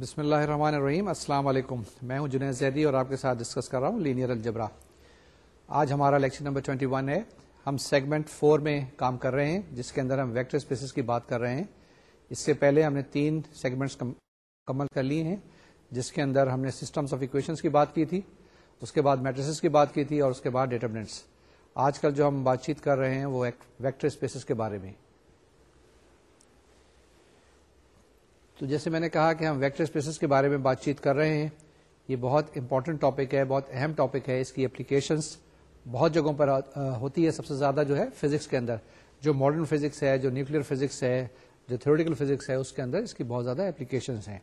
بسم اللہ الرحمن الرحیم السلام علیکم میں ہوں جنید زیدی اور آپ کے ساتھ ڈسکس کر رہا ہوں لینئر الجبرا آج ہمارا لیکچر نمبر 21 ہے ہم سیگمنٹ 4 میں کام کر رہے ہیں جس کے اندر ہم ویکٹر اسپیسز کی بات کر رہے ہیں اس سے پہلے ہم نے تین سیگمنٹس مکمل کر لیے ہیں جس کے اندر ہم نے سسٹمس آف اکویشنس کی بات کی تھی اس کے بعد میٹرسز کی بات کی تھی اور اس کے بعد ڈیٹرمنٹس آج کل جو ہم بات چیت کر رہے ہیں وہ ویکٹر اسپیسیز کے بارے میں تو جیسے میں نے کہا کہ ہم ویکٹر اسپیسز کے بارے میں بات چیت کر رہے ہیں یہ بہت امپورٹنٹ ٹاپک ہے بہت اہم ٹاپک ہے اس کی اپلیکیشنس بہت جگہوں پر ہوتی ہے سب سے زیادہ جو ہے فزکس کے اندر جو ماڈرن فزکس ہے جو نیوکلیر فزکس ہے جو تھیوریٹیکل فزکس ہے اس کے اندر اس کی بہت زیادہ اپلیکیشنس ہیں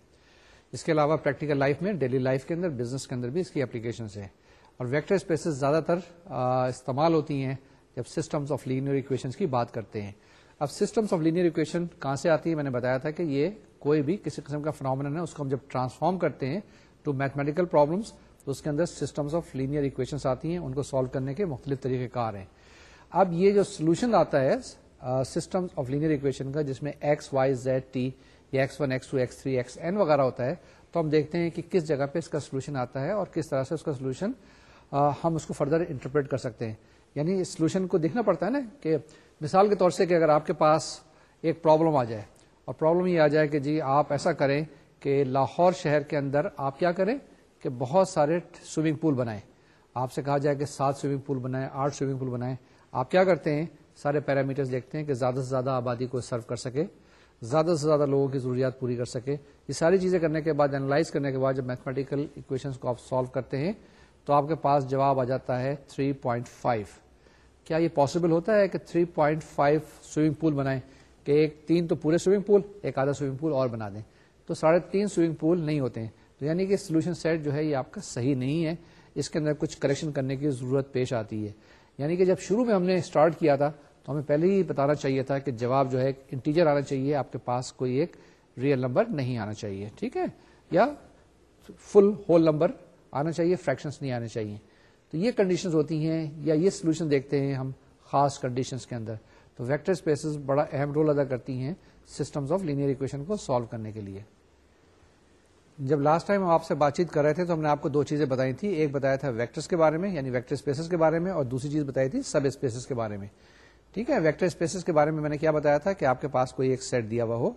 اس کے علاوہ پریکٹیکل لائف میں ڈیلی لائف کے اندر بزنس کے اندر بھی اس کی اپلیکیشنس ہیں اور ویکٹر اسپیسز زیادہ تر استعمال ہوتی ہیں جب سسٹمس آف لینئر اکویشن کی بات کرتے ہیں اب سسٹمس آف لینئر اکویشن کہاں سے آتی ہے میں نے بتایا تھا کہ یہ کوئی بھی کسی قسم کا فنامنا ہے اس کو ہم جب ٹرانسفارم کرتے ہیں ٹو میتھمیٹیکل پرابلمس تو اس کے اندر سسٹمس آف لینئر اکویشن آتی ہیں ان کو سالو کرنے کے مختلف طریقے کار ہیں اب یہ جو سولوشن آتا ہے سسٹم آف لینئر اکویشن کا جس میں ایکس وائی زیڈ ٹی یا X one X two X three X N وغیرہ ہوتا ہے تو ہم دیکھتے ہیں کہ کس جگہ پہ اس کا سولوشن آتا ہے اور کس طرح سے اس کا سولوشن ہم اس کو فردر انٹرپریٹ کر سکتے ہیں یعنی اس سولوشن کو دیکھنا پڑتا ہے نا کہ مثال کے طور سے کہ اگر آپ کے پاس ایک پرابلم آ جائے اور پرابلم یہ آ جائے کہ جی آپ ایسا کریں کہ لاہور شہر کے اندر آپ کیا کریں کہ بہت سارے سوئمنگ پول بنائیں آپ سے کہا جائے کہ سات سوئمنگ پول بنائیں آٹھ سوئمنگ پول بنائیں آپ کیا کرتے ہیں سارے پیرامیٹرز دیکھتے ہیں کہ زیادہ سے زیادہ آبادی کو سرو کر سکے زیادہ سے زیادہ لوگوں کی ضروریات پوری کر سکے یہ ساری چیزیں کرنے کے بعد اینالائز کرنے کے بعد جب میتھمیٹیکل اکویشن کو آپ سالو کرتے ہیں تو آپ کے پاس جواب آ جاتا ہے 3.5 کیا یہ پاسبل ہوتا ہے کہ 3.5 پوائنٹ فائیو سوئمنگ پول بنائیں کہ ایک تین تو پورے سوئمنگ پول ایک آدھا سوئمنگ پول اور بنا دیں تو ساڑھے تین سوئمنگ پول نہیں ہوتے ہیں تو یعنی کہ سولوشن سیٹ جو ہے یہ آپ کا صحیح نہیں ہے اس کے اندر کچھ کریکشن کرنے کی ضرورت پیش آتی ہے یعنی کہ جب شروع میں ہم نے اسٹارٹ کیا تھا تو ہمیں پہلے ہی بتانا چاہیے تھا کہ جواب جو ہے انٹیجر آنا چاہیے آپ کے پاس کوئی ایک ریئل نمبر نہیں آنا چاہیے ٹھیک ہے یا فل ہول نمبر آنا چاہیے فریکشنس نہیں آنے چاہیے تو یہ کنڈیشنز ہوتی ہیں یا یہ سولوشن دیکھتے ہیں ہم خاص کنڈیشنز کے اندر تو ویکٹر اسپیسز بڑا اہم رول ادا کرتی ہیں سسٹم آف لینئر اکویشن کو سالو کرنے کے لیے جب لاسٹ ٹائم ہم آپ سے بات چیت کر رہے تھے تو ہم نے آپ کو دو چیزیں بتائی تھی ایک بتایا تھا ویکٹرس کے بارے میں یعنی ویکٹر اسپیسز کے بارے میں اور دوسری چیز بتائی تھی سب اسپیسیز کے بارے میں ٹھیک ہے ویکٹر اسپیسیز کے بارے میں میں نے کیا بتایا تھا کہ آپ کے پاس کوئی ایک سیٹ دیا ہوا ہو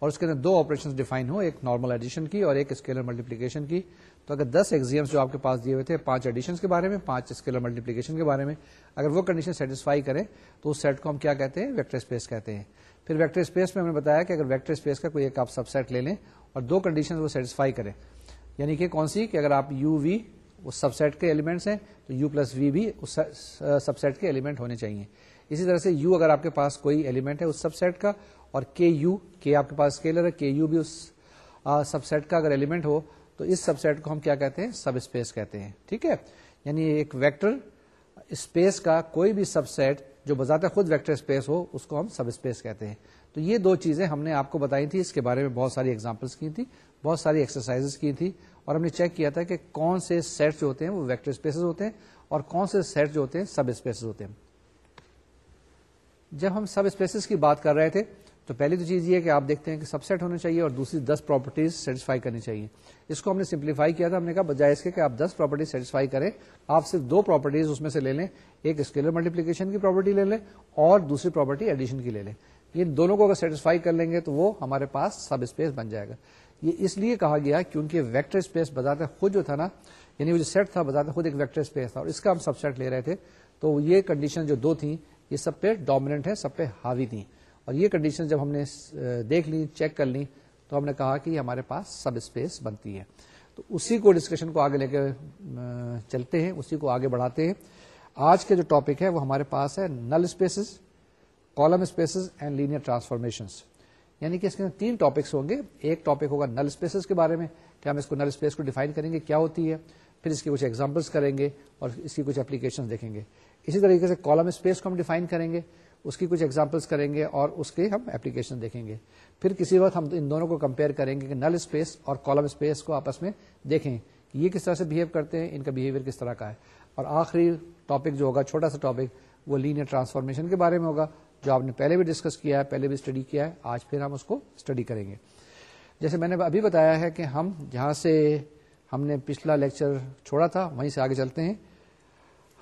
اور اس کے اندر دو آپریشن ڈیفائن ہو ایک نارمل ایڈیشن کی اور ایک اسکیلر ملٹیپلیکیشن کی تو اگر دس ایگزیم جو آپ کے پاس دیے ہوئے تھے پانچ ایڈیشن کے بارے میں پانچ اسکیلر ملٹیپلیکیشن کے بارے میں اگر وہ کنڈیشن سیٹسفائی کریں تو اس سیٹ کو ہم کیا کہتے ہیں ویکٹر اسپیس کہتے ہیں پھر ویکٹر اسپیس میں ہم نے بتایا کہ اگر ویکٹر اسپیس کا کوئی ایک آپ سب سیٹ لے لیں اور دو کنڈیشن وہ سیٹسفائی کریں یعنی کہ کون سی کہ اگر آپ یو وی وہ سب سیٹ کے ایلیمنٹس ہیں تو یو پلس وی بھی اس سب سیٹ کے ایلیمنٹ ہونے چاہیے اسی طرح سے یو اگر آپ کے پاس کوئی ایلیمنٹ ہے اس سب سیٹ کا اور کے یو کے آپ کے پاس اسکیلر ہے کے یو بھی اس سب سیٹ کا اگر ایلیمنٹ ہو تو اس سب سیٹ کو ہم کیا کہتے ہیں سب اسپیس کہتے ہیں ٹھیک ہے یعنی ایک ویکٹر اسپیس کا کوئی بھی سب سیٹ جو بذات خود ویکٹر اسپیس ہو اس کو ہم سب اسپیس کہتے ہیں تو یہ دو چیزیں ہم نے آپ کو بتائی تھی اس کے بارے میں بہت ساری ایگزامپلس کی تھی بہت ساری ایکسرسائز کی تھی اور ہم نے چیک کیا تھا کہ کون سے سیٹ جو ہوتے ہیں وہ ویکٹر اسپیسز ہوتے ہیں اور کون سے سیٹ جو ہوتے ہیں سب اسپیسز ہوتے ہیں جب ہم سب اسپیسیز کی بات کر رہے تھے تو پہلی تو چیز یہ کہ آپ دیکھتے ہیں کہ سب سیٹ ہونا چاہیے اور دوسری دس پراپرٹیز سیٹسفائی کرنی چاہیے اس کو ہم نے سمپلیفائی کیا تھا ہم نے کہا بجائے اس کے کہ آپ دس پراپرٹیز سیٹسفائی کریں آپ صرف دو پراپرٹیز اس میں سے لے لیں ایک اسکیلر ملٹیپلیکیشن کی پراپرٹی لے لیں اور دوسری پراپرٹی ایڈیشن کی لے لیں یہ دونوں کو اگر سیٹسفائی کر لیں گے تو وہ ہمارے پاس سب اسپیس بن جائے گا یہ اس لیے کہا گیا کیونکہ ویکٹر اسپیس بتاتے خود جو تھا نا یعنی وہ جو سیٹ تھا بتاتے خود ایک ویکٹر اسپیس تھا اور اس کا ہم سب سیٹ لے رہے تھے تو یہ کنڈیشن جو دو تھیں یہ سب پہ ڈومیننٹ ہے سب پہ ہاوی تھیں اور یہ کنڈیشن جب ہم نے دیکھ لی چیک کر لی تو ہم نے کہا کہ ہمارے پاس سب اسپیس بنتی ہے تو اسی کو ڈسکشن کو آگے لے کے چلتے ہیں اسی کو آگے بڑھاتے ہیں آج کے جو ٹاپک ہے وہ ہمارے پاس ہے null spaces column spaces and linear transformation یعنی کہ اس کے تین ٹاپکس ہوں گے ایک ٹاپک ہوگا نل اسپیسز کے بارے میں کہ ہم اس کو نل اسپیس کو ڈیفائن کریں گے کیا ہوتی ہے پھر اس کی کچھ ایگزامپلس کریں گے اور اس کی کچھ اپلیکیشن دیکھیں گے اسی طریقے سے کالم اسپیس کو ہم ڈیفائن کریں گے اس کی کچھ ایگزامپلس کریں گے اور اس کے ہم اپلیکیشن دیکھیں گے پھر کسی وقت ہم ان دونوں کو کمپیئر کریں گے کہ نل اسپیس اور کالم اسپیس کو آپس میں دیکھیں کہ یہ کس طرح سے بہیو کرتے ہیں ان کا بہیویئر کس طرح کا ہے اور آخری ٹاپک جو ہوگا چھوٹا سا ٹاپک وہ لینئر ٹرانسفارمیشن کے بارے میں ہوگا جو آپ نے پہلے بھی ڈسکس کیا ہے پہلے بھی اسٹڈی کیا ہے آج پھر ہم اس کو اسٹڈی کریں گے جیسے میں نے ابھی بتایا ہے کہ ہم جہاں سے ہم نے پچھلا لیکچر چھوڑا تھا وہیں سے آگے چلتے ہیں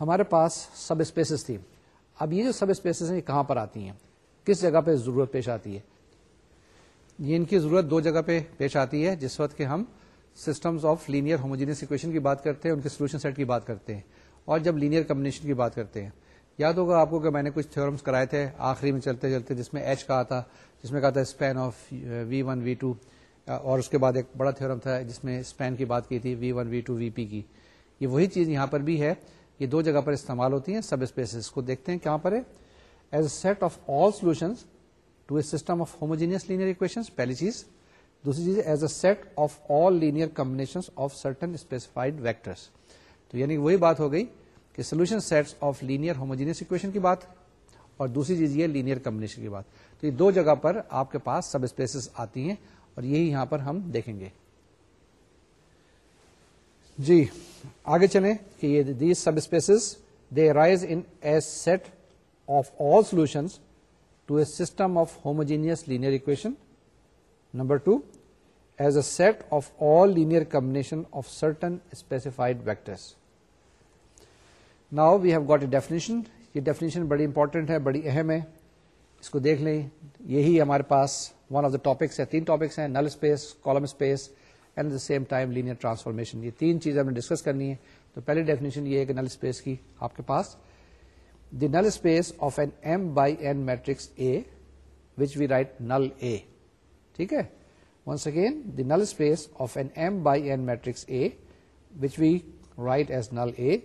ہمارے پاس سب اسپیسیز تھی اب یہ جو سب اسپیسیز کہاں پر آتی ہیں کس جگہ پہ ضرورت پیش آتی ہے یہ ان کی ضرورت دو جگہ پہ پیش آتی ہے جس وقت کے ہم system of linear homogeneous equation کی بات کرتے ہیں ان کے سولوشن سیٹ کی بات کرتے ہیں اور جب لینئر کمبنیشن کی بات کرتے ہیں یاد ہوگا آپ کو کہ میں نے کچھ تھورمس کرائے تھے آخری میں چلتے چلتے جس میں ایچ کہا تھا جس میں کہا تھا span of v one v two اور اس کے بعد ایک بڑا تھورم تھا جس میں اسپین کی بات کی تھی وی ون وی ٹو وی پی کی یہ وہی چیز یہاں پر بھی ہے یہ دو جگہ پر استعمال ہوتی ہیں سب اسپیسیز کو دیکھتے ہیں کہاں پر ہے as a set of all solution specified vectors تو یعنی وہی بات ہو گئی کہ solution sets of linear homogeneous equation کی بات اور دوسری چیز یہ لینئر کمبنیشن کی بات تو یہ دو جگہ پر آپ کے پاس سب اسپیسیز آتی ہیں اور یہی یہاں پر ہم دیکھیں گے جی آگے چلیں کہ یہ these sub spaces they arise in set of all solution to a system of homogeneous linear equation number two as a set of all linear combination of certain specified vectors now we have got a definition یہ definition بڑی important ہے بڑی اہم ہے اس کو دیکھ لیں یہی ہمارے پاس ون آف دا ٹاپکس ہے تین ٹاپکس ہیں null space column space and the same time linear transformation یہ تین چیزیں ہم نے ڈسکس کرنی ہے تو پہلی ڈیفینیشن یہ ایک نل اسپیس کی آپ کے پاس the null space of an M by N matrix A which we write null A ٹھیک ہے once again the null space of an M by N matrix A which we write as null A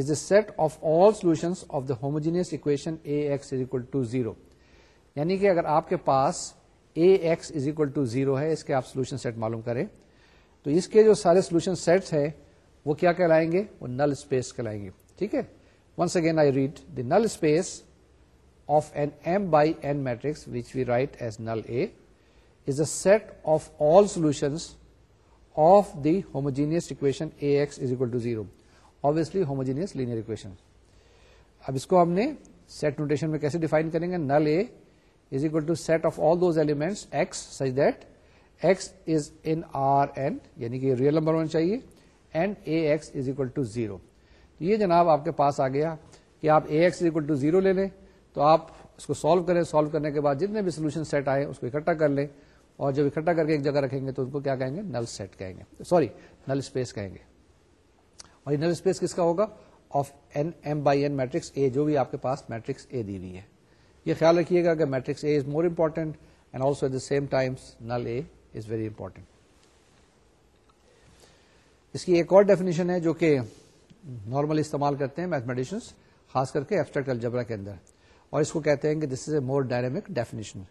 is the set of all solutions of the homogeneous equation ax is equal to 0 یعنی کہ اگر آپ کے پاس ax is equal to 0 ہے اس کے آپ سولوشن سیٹ معلوم کریں تو اس کے جو سارے سولوشن سیٹ ہے وہ کیا کہلائیں گے وہ نل اسپیس کہلائیں گے ٹھیک ہے once again I read the null space of an M by N matrix we write as null A is a solution of the homogeneous equation A X is equal to zero obviously homogeneous linear equation اب اس کو ہم نے set notation میں کیسے define کریں گے null A is equal to set of all those elements X such that X is in R N یعنی کہ ریئل نمبر ہونا چاہیے and A X is equal to zero یہ جناب آپ کے پاس آ گیا کہ آپ A X is equal to zero لے لیں تو آپ اس کو سالو کریں سالو کرنے کے بعد جتنے بھی سولوشن سیٹ آئے اس کو اکٹھا کر لیں اور جب اکٹھا کر کے ایک جگہ رکھیں گے تو ان کو کیا کہیں گے نل سیٹ کہیں گے سوری نل اسپیس کہیں گے اور یہ نل اسپیس کس کا ہوگا of an M by N matrix A جو بھی آپ کے پاس میٹرکس اے دی ہوئی ہے یہ خیال رکھیے گا کہ matrix A is more important also at the same times null A is very important اس کی ایک اور ڈیفینیشن ہے جو کہ نارملی استعمال کرتے ہیں میتھمیٹیشن خاص کر کے ایبسٹریکٹ الجبرا کے اندر اور اس کو کہتے ہیں کہ this is a more dynamic definition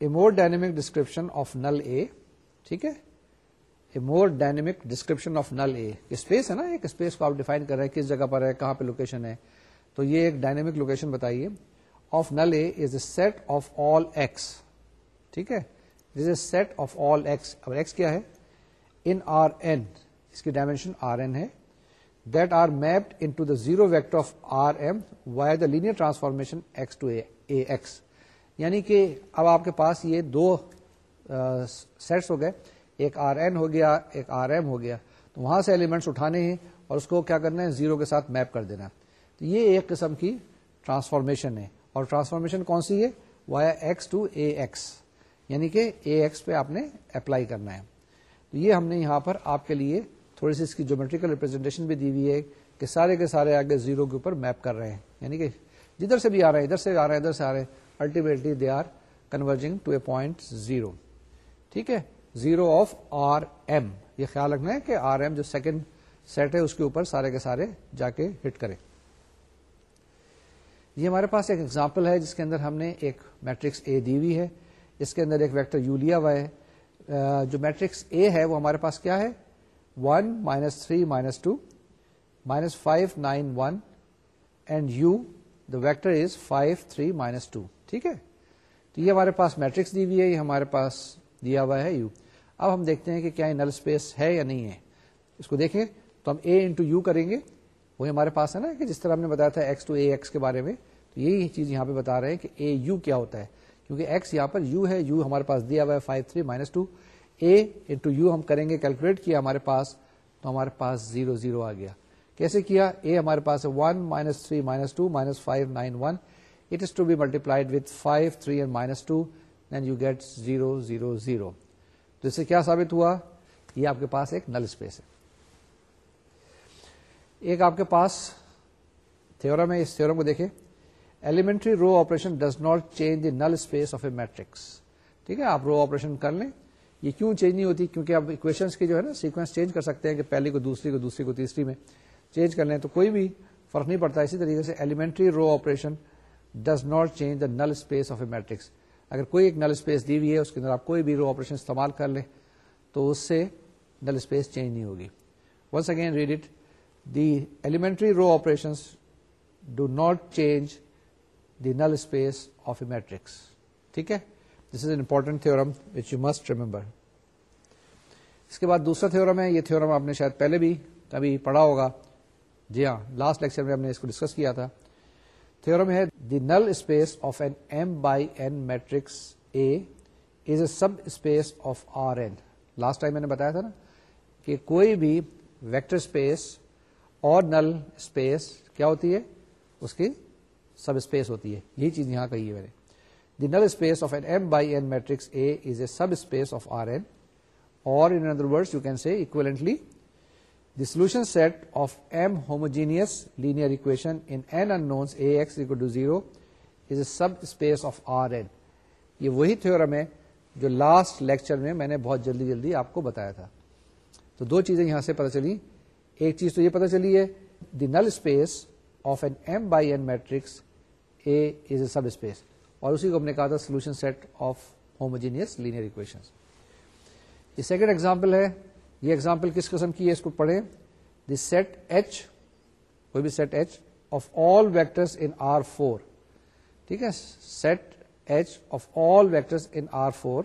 a more dynamic description of null A ٹھیک ہے more description of null A space ہے نا ایک اسپیس کو آپ ڈیفائن کر رہے ہیں کس جگہ پر ہے کہاں پہ لوکیشن ہے تو یہ ایک ڈائنمک لوکیشن بتائیے of null A is a set of all X ٹھیک ہے this is set of all X اور ایکس کیا ہے ان آر این اس کی ڈائمینشن آر این ہے that are mapped into the zero vector of R M by the linear transformation X to A X یعنی کہ اب آپ کے پاس یہ دو سیٹس ہو گئے ایک آر این ہو گیا ایک آر ایم ہو گیا تو وہاں سے ایلیمنٹس اٹھانے ہیں اور اس کو کیا کرنا ہے زیرو کے ساتھ میپ کر دینا تو یہ ایک قسم کی ٹرانسفارمیشن ہے اور ٹرانسفارمیشن کون سی ہے by X to A X یعنی کہ اے ایکس پہ آپ نے اپلائی کرنا ہے تو یہ ہم نے یہاں پر آپ کے لیے تھوڑی سی اس کی جیومیٹریکل ریپرزینٹیشن بھی دی ہوئی ہے کہ سارے کے سارے آگے زیرو کے اوپر میپ کر رہے ہیں یعنی کہ جدھر سے بھی آ رہے ہیں ادھر سے آ رہے ہیں ادھر سے آ رہے ہیں ultimately they are converging to a point zero ٹھیک ہے زیرو آف آر ایم یہ خیال رکھنا ہے کہ آر ایم جو سیکنڈ سیٹ ہے اس کے اوپر سارے کے سارے جا کے ہٹ کرے یہ ہمارے پاس ایک ایگزامپل ہے جس کے اندر ہم نے ایک میٹرکس اے دی ہوئی ہے اس کے اندر ایک ویکٹر یو لیا ہوا ہے جو میٹرکس اے ہے وہ ہمارے پاس کیا ہے one minus three minus two minus five nine one and U the vector is five three minus two ٹھیک ہے تو یہ ہمارے پاس میٹرکس دی ہوئی ہے یہ ہمارے پاس دیا ہوا ہے یو اب ہم دیکھتے ہیں کہ کیا یہ نل اسپیس ہے یا نہیں ہے اس کو دیکھیں تو ہم اے انٹو یو کریں گے وہی ہمارے پاس ہے نا کہ جس طرح ہم نے بتایا تھا ایکس ٹو اے ایکس کے بارے میں تو یہی چیز یہاں پہ بتا رہے ہیں کہ اے یو کیا ہوتا ہے کیونکہ ایکس یہاں پر یو ہے یو ہمارے پاس دیا ہوا ہے five three minus two A into u ہم کریں گے کیلکولیٹ کیا ہمارے پاس تو ہمارے پاس زیرو زیرو آ گیا کیسے کیا اے ہمارے پاس ہے one minus three minus two minus five nine one it is to be multiplied with five three and minus two then you get zero zero zero تو اس سے کیا ثابت ہوا یہ آپ کے پاس ایک نل اسپیس ہے ایک آپ کے پاس تھورم ہے اس تھیورم کو دیکھیں elementary row operation does not change the null space of a matrix ٹھیک ہے آپ رو آپریشن کر لیں یہ کیوں چینج نہیں ہوتی کیونکہ آپ اکویشنس کی جو ہے نا سیکوینس چینج کر سکتے ہیں کہ پہلی کو دوسری کو دوسری کو تیسری میں چینج کر لیں تو کوئی بھی فرق نہیں پڑتا اسی طریقے سے elementary row operation does not change the null space of a matrix اگر کوئی ایک نل اسپیس دی ہوئی ہے اس کے اندر آپ کوئی بھی رو آپریشن استعمال کر لیں تو اس سے نل اسپیس چینج نہیں ہوگی once again read it the elementary row operations do not change the null space of a matrix ٹھیک ہے this is an important theorem which you must remember اس کے بعد دوسرا تھھیورم ہے یہ آپ نے شاید پہلے بھی کبھی پڑھا ہوگا جی ہاں لاسٹ لیکچر میں ہم نے اس کو ڈسکس کیا تھا ہے the null space of an M by N matrix A is a subspace of R N last time میں نے بتایا تھا نا کہ کوئی بھی ویکٹر اسپیس اور نل اسپیس کیا ہوتی ہے اس کی سب اسپیس ہوتی ہے یہی چیز یہاں کہی ہے میں نے the null space of an M by N matrix A is a subspace of R N اور in other word you can see equivalently the solution set of M homogeneous linear equation in N unknowns A X equal to zero is a subspace of R N یہ وہی theorem ہے جو last lecture میں میں نے بہت جلدی جلدی آپ کو بتایا تھا تو دو چیزیں یہاں سے پتہ چلی ایک چیز تو یہ پتہ چلی ہے the null space of an M by N matrix A is a subspace اور اسی کو ہم نے کہا تھا solution set of homogeneous linear equation یہ سیکنڈ ایگزامپل ہے یہ ایگزامپل کس قسم کی ہے اس کو پڑھیں دی سیٹ ایچ کوئی بھی set H of all vector four ٹھیک ہے set H of all in R four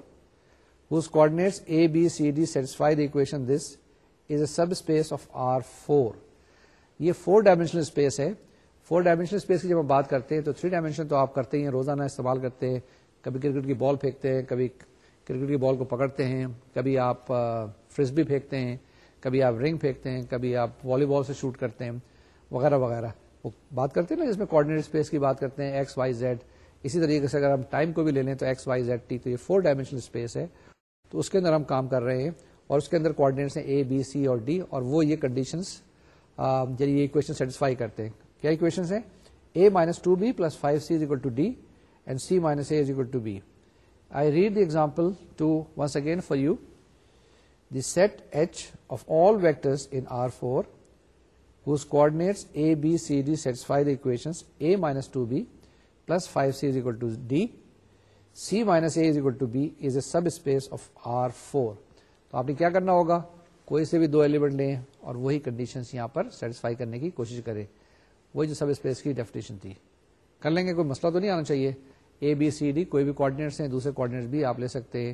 vector that A B C D satisfy the equation this is a subspace of R four یہ four dimensional space ہے four dimensional space کی جب ہم بات کرتے ہیں تو تھری ڈائمینشن تو آپ کرتے ہیں روزانہ استعمال کرتے ہیں کبھی کرکٹ کی بال پھینکتے ہیں کبھی کرکٹ کی بال کو پکڑتے ہیں کبھی آپ بھی پھینکتے ہیں کبھی آپ رنگ پھینکتے ہیں کبھی آپ والی بال سے شوٹ کرتے ہیں وغیرہ وغیرہ وہ بات کرتے ہیں نا جس میں کوآڈینیٹ اسپیس کی بات کرتے ہیں ایکس وائی زیڈ اسی طریقے سے اگر ہم ٹائم کو بھی لے لیں تو ایکس وائی زیڈ ٹی تو یہ فور ڈائمینشنل اسپیس ہے تو اس کے اندر ہم کام کر رہے ہیں اور اس کے اندر کوآڈینیٹس ہیں اے بی سی اور ڈی اور وہ یہ کنڈیشنس یعنی یہ کوشچن سیٹسفائی کرتے ہیں کیا A minus two B plus five C is equal to D and C minus A is equal to B I read the example two once again for you the set H of all vectors in R four whose coordinates A B C D satisfy the equation A minus two B plus five C is equal to D C minus A is equal to B is a sub space of R four تو آپ نے کیا کرنا ہوگا کوئی سے بھی دو element لیں اور وہی کنڈیشن یہاں پر سیٹسفائی کرنے کی کوشش کریں وہی جو سب اسپیس کی ڈیفینیشن تھی کر لیں گے کوئی مسئلہ تو نہیں آنا چاہیے اے بی سی ڈی کوئی بھی ہیں دوسرے کو بھی آپ لے سکتے ہیں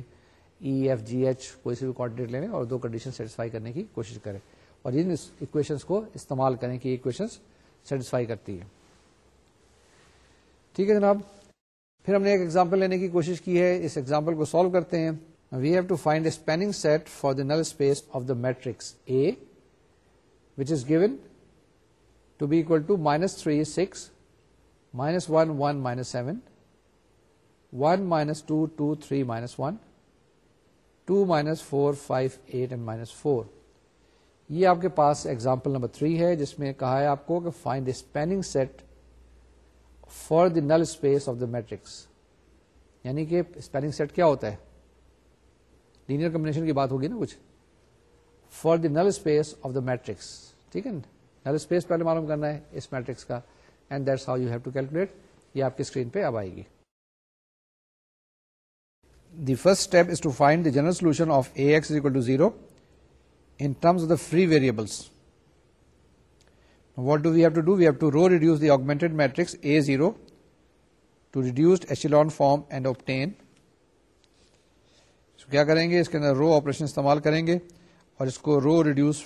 ای ایف جی ایچ کوئی سے بھی لیں اور دو کنڈیشن سیٹسفائی کرنے کی کوشش کریں اور اکویشنس کو استعمال کریں کہ سیٹسفائی کرتی ہے ٹھیک ہے جناب پھر ہم نے ایک ایگزامپل لینے کی کوشش کی ہے اس ایگزامپل کو سالو کرتے ہیں we have to find a spanning set for the null space of the matrix A which is given to be equal to minus three six minus one one minus seven one minus two two three minus one two minus four five eight and minus four یہ آپ کے پاس example number three ہے جس میں کہا ہے آپ کو کہ find the spanning set for the null space of the matrix یعنی کہ اسپیننگ سیٹ کیا ہوتا ہے لینئر کمبنیشن کی بات ہوگی نا کچھ for null space of the matrix ٹھیک ہے نل اسپیس پہلے معلوم کرنا ہے اس میٹرکس کا and that's how you have to calculate یہ آپ کی اسکرین پہ اب آئے گی the first step is to find the general solution of A X equal to zero in terms of the free variables what do we have to do we have to row reduce the augmented matrix A zero to reduce echelon form and obtain کیا کریں گے اس کے اندر row operation استعمال کریں گے اور اس کو رو ریڈیوس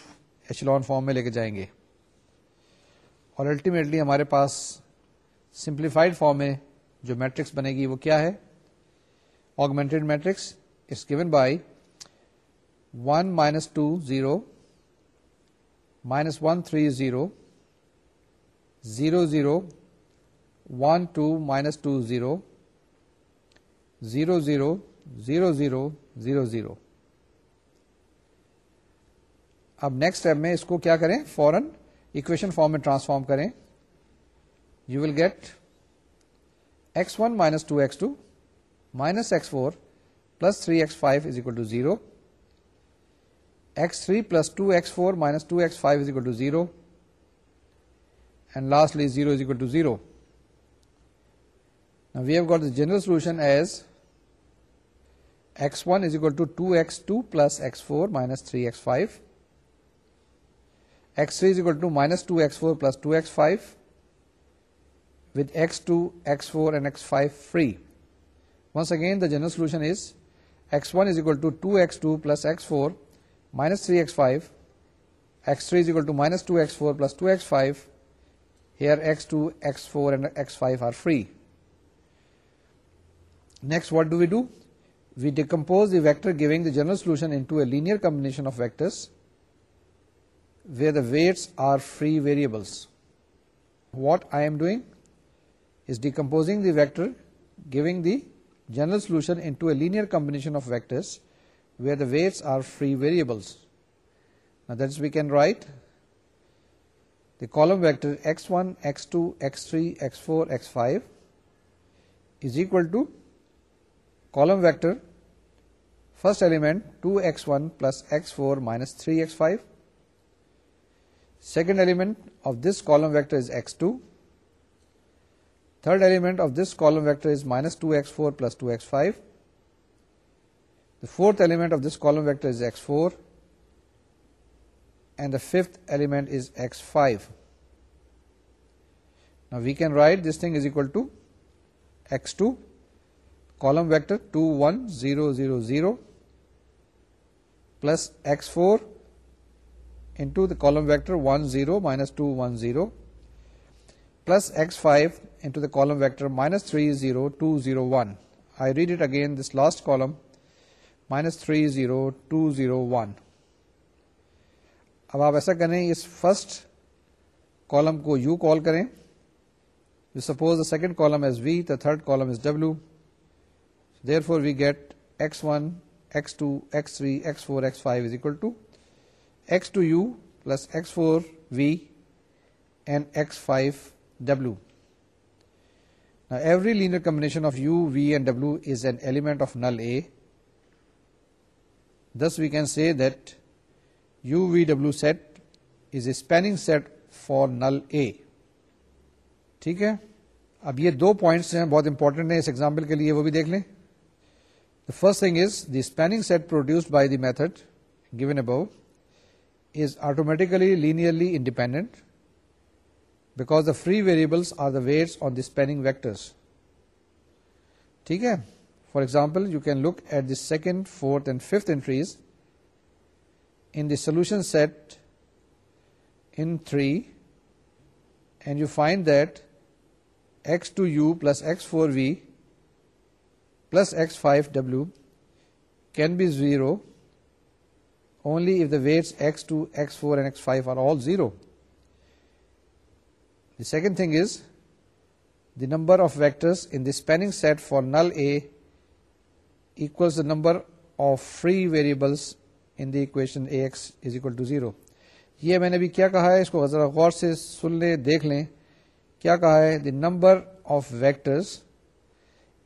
ایچلون فارم میں لے کے جائیں گے اور الٹیمیٹلی ہمارے پاس سمپلیفائڈ فارم میں جو میٹرکس بنے گی وہ کیا ہے augmented matrix is given by one minus two zero minus one three zero zero zero one two minus two zero zero zero zero zero zero zero اب نیکسٹ اسٹیپ میں اس کو کیا کریں فورن اکویشن فارم میں ٹرانسفارم کریں you will get X one minus two X two minus X four plus three X five is equal to zero X three plus two X four minus two x five is equal to zero and lastly zero is equal to zero we have got the general solution as x one is equal to two x two plus x four minus three x five general sol two two two plus four minus تھریسائنڈ are free next what do you do with decompose the vector giving the general solution combination of vector where the weights are free variables. What I am doing is decomposing the vector, giving the general solution into a linear combination of vectors where the weights are free variables. Now that is, we can write the column vector x1, x2, x3, x4, x5 is equal to column vector first element 2x1 plus x4 minus 3x5 Second element of this column vector is x2. Third element of this column vector is minus 2x4 plus 2x5. The fourth element of this column vector is x4. And the fifth element is x5. Now we can write this thing is equal to x2 column vector 2 1 0 0 0 plus x4 column vector one zero minus two one zero plus x five into the column vector minus three zero two zero one I read it again this last column minus three zero two zero one اب آپ ایسا کریں اس first column کو you call کریں suppose the second column is v third column is W therefore we get x one x two x three x four x five is equal to x two U plus x four V and X five W every linear combination of U V and W is an element of null A this we can see that U V W set is a spanning set for null A ٹھیک ہے اب یہ دو points ہیں بہت important ہیں اس example کے لیے وہ بھی دیکھ لیں the first thing is the spanning set produced by the method given above is automatically linearly independent because the free variables are the weights on the spanning vectors. Okay? For example, you can look at the second, fourth, and fifth entries in the solution set in 3, and you find that x2u plus x4v plus x5w can be 0 only if the weight x two x four x five are all zero second thing is the number of vectoring set for null A the number of free variables to zero یہ میں نے کیا کہا ہے اس کو ذرا غور سے سن لیں دیکھ لیں کیا کہا ہے the number of vectors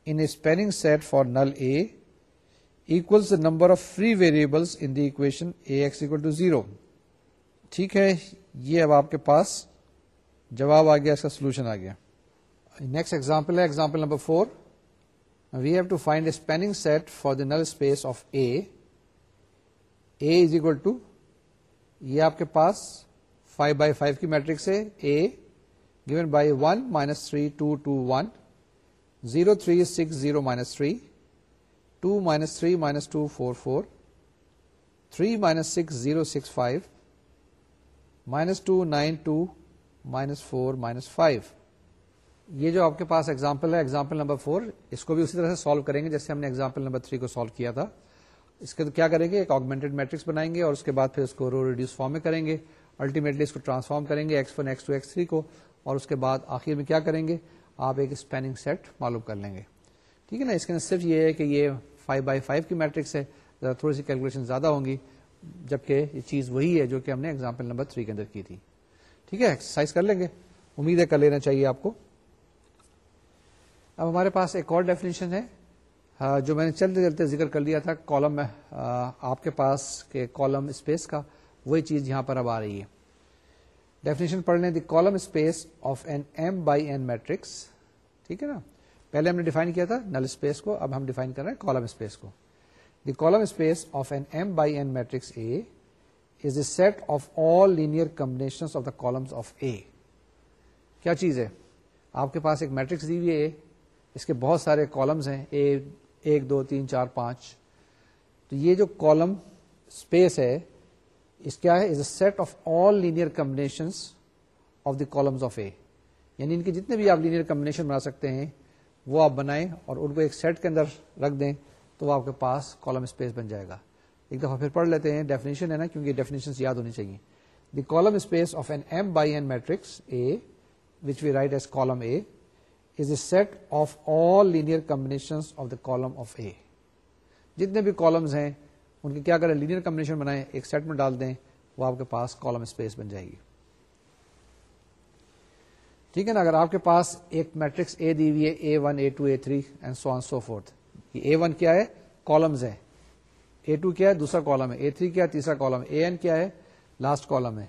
in set for null A equals the number of free variables in the equation ax equal to 0 ٹھیک ہے یہ اب آپ کے پاس جواب آ گیا اس کا سولوشن آ گیا نیکسٹ ایگزامپل ہے example number we have to find a spanning set for the null space of A A is equal to یہ آپ کے پاس 5 بائی 5 کی میٹرکس ہے A 1 minus 3 2 2 1 0 3 6 0 minus 3 two minus three minus two four four three minus six zero six five minus two nine two minus four minus five یہ جو آپ کے پاس ایگزامپل ہے ایگزامپل نمبر فور اس کو بھی اسی طرح سے سالو کریں گے جیسے ہم نے ایگزامپل نمبر تھری کو سالو کیا تھا اس کے تو کیا کریں گے ایک آگمنٹ میٹرکس بنائیں گے اور اس کے بعد پھر اس کو رو ریڈیوس فارم میں کریں گے الٹیمیٹلی اس کو ٹرانسفارم کریں گے x one x two x three کو اور اس کے بعد آخر میں کیا کریں گے آپ ایک اسپیننگ سیٹ معلوم کر لیں گے ٹھیک ہے نا اس کے اندر صرف یہ ہے کہ یہ فائیو بائی فائیو کی میٹرکس ہے ذرا تھوڑی سی کیلکولیشن زیادہ ہوں گی جبکہ یہ چیز وہی ہے جو کہ ہم نے ایگزامپل نمبر تھری کے اندر کی تھی ٹھیک ہے ایکسرسائز کر لیں گے امید ہے کر لینا چاہیے آپ کو اب ہمارے پاس ایک اور ڈیفینیشن ہے جو میں نے چلتے چلتے ذکر کر لیا تھا کالم میں آپ کے پاس کے کالم اسپیس کا وہی چیز یہاں پر اب آ رہی ہے ڈیفینیشن پڑھ لیں the column space of an m by n matrix ٹھیک ہے نا پہلے ہم نے ڈیفائن کیا تھا نل اسپیس کو اب ہم ڈیفائن کر رہے ہیں کالم اسپیس کو the column space of of an an m by matrix A A is set all linear combination of of the A کیا چیز ہے آپ کے پاس ایک میٹرکس دی ہوئی ہے اس کے بہت سارے کالمس ہیں اے ایک دو تین چار پانچ تو یہ جو کالم اسپیس ہے اس کیا ہے is a set of all linear combination of the columns of A یعنی ان کے جتنے بھی آپ لینئر کمبنیشن بنا سکتے ہیں وہ آپ بنائیں اور ان کو ایک سیٹ کے اندر رکھ دیں تو وہ آپ کے پاس کالم اسپیس بن جائے گا ایک دفعہ پھر پڑھ لیتے ہیں ڈیفینیشن ہے نا کیونکہ ڈیفینیشن یاد ہونی چاہیے the column space of an n m by matrix A which we write as column A is a set of all linear combination of of the column A جتنے بھی کالمز ہیں ان کے کیا کریں لینئر کمبنیشن بنائیں ایک set میں ڈال دیں وہ آپ کے پاس کالم اسپیس بن جائے گی ٹھیک ہے نا اگر آپ کے پاس ایک میٹرکس اے دی ہوئی ہے A A A one two three and so so fourth یہ اے ون کیا ہے کالمز ہے اے ٹو کیا ہے دوسرا کالم ہے اے تھری کیا ہے تیسرا کالم اے این کیا ہے لاسٹ کالم ہے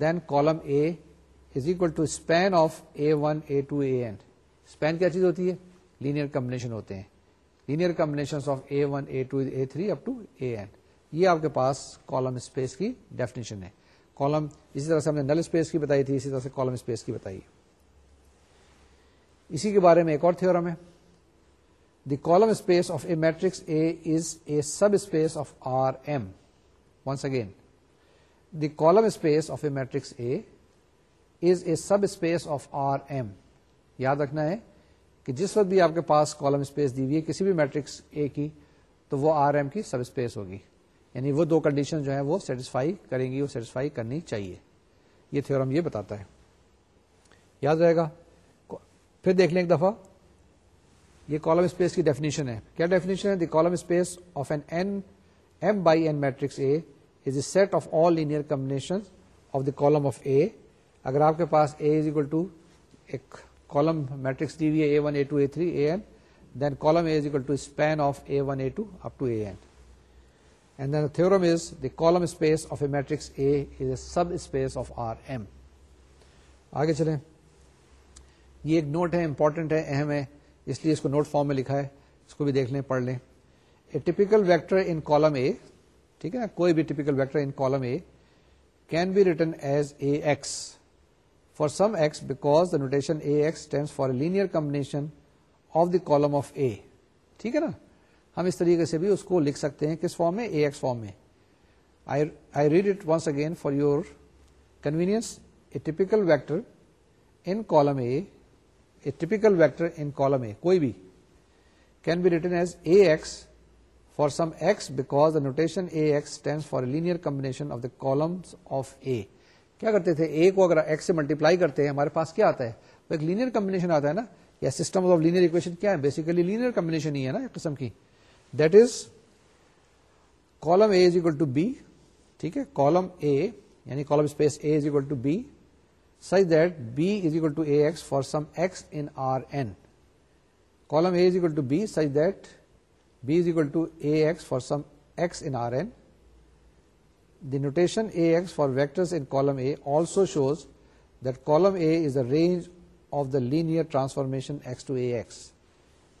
then column A is equal to span of A one A two A n span کیا چیز ہوتی ہے لینئر کمبنیشن ہوتے ہیں linear combination of A one A two A three up to A n یہ آپ کے پاس کالم اسپیس کی ڈیفینیشن ہے کالم اسی طرح سے ہم نے نل اسپیس کی بتائی تھی اسی طرح سے کالم اسپیس کی بتائی ہے اسی کے بارے میں ایک اور تھورم ہے the column space of a matrix A is a subspace of R m once again the column space of a matrix A is a subspace of R m یاد رکھنا ہے کہ جس وقت بھی آپ کے پاس کالم اسپیس دی ہوئی ہے کسی بھی میٹرکس اے کی تو وہ آر ایم کی سب اسپیس ہوگی یعنی وہ دو کنڈیشن جو ہے وہ سیٹسفائی کریں گی وہ سیٹسفائی کرنی چاہیے یہ تھیورم یہ بتاتا ہے یاد رہے گا پھر دیکھ لیں ایک دفعہ یہ کالم اسپیس کی ڈیفینیشن ہے کیا ڈیفینیشن ہے the column column space of of of of an an an m by matrix A A A is set all linear combination اگر آپ کے پاس اے از اکول ٹو ایک column column matrix A A A A A A A A one one two two two two three n n then then is is equal span of up and theorem the column space of A matrix A A is subspace of R m آگے چلیں یہ ایک note ہے important ہے اہم ہے اس لیے اس کو نوٹ فارم میں لکھا ہے اس کو بھی دیکھ لیں پڑھ لیں a typical vector in column A ٹھیک ہے نا کوئی بھی typical vector in column A can be written as A x for some x because the notation A x stands for a linear combination of the column of A ٹھیک ہے نا ہم اس طریقے سے بھی اس کو لکھ سکتے ہیں کس فارم میں اے ایکس فارم میں I read it once again for your convenience a typical vector in column a typical vector کوئی بھی کین بی ریٹریک نوٹن فارین کو کیا کرتے تھے کو اگر سے ملٹیپلائی کرتے ہیں ہمارے پاس کیا آتا ہے وہ ایک لینئر آتا ہے نا یا سسٹم آف لینئر اکویشن کیا ہے بیسیکلی لینئر بیسیکلیمبنیشن ہی ہے نا ایک قسم کی that is column A is equal to b ٹھیک ہے کالم اے یعنی column space A is equal to b such that b is equal to A for some x in R n column A is equal to b such that b is equal to A for some x in R n the notation A x for vector A also shows that column A is the range of the layer transformation x to A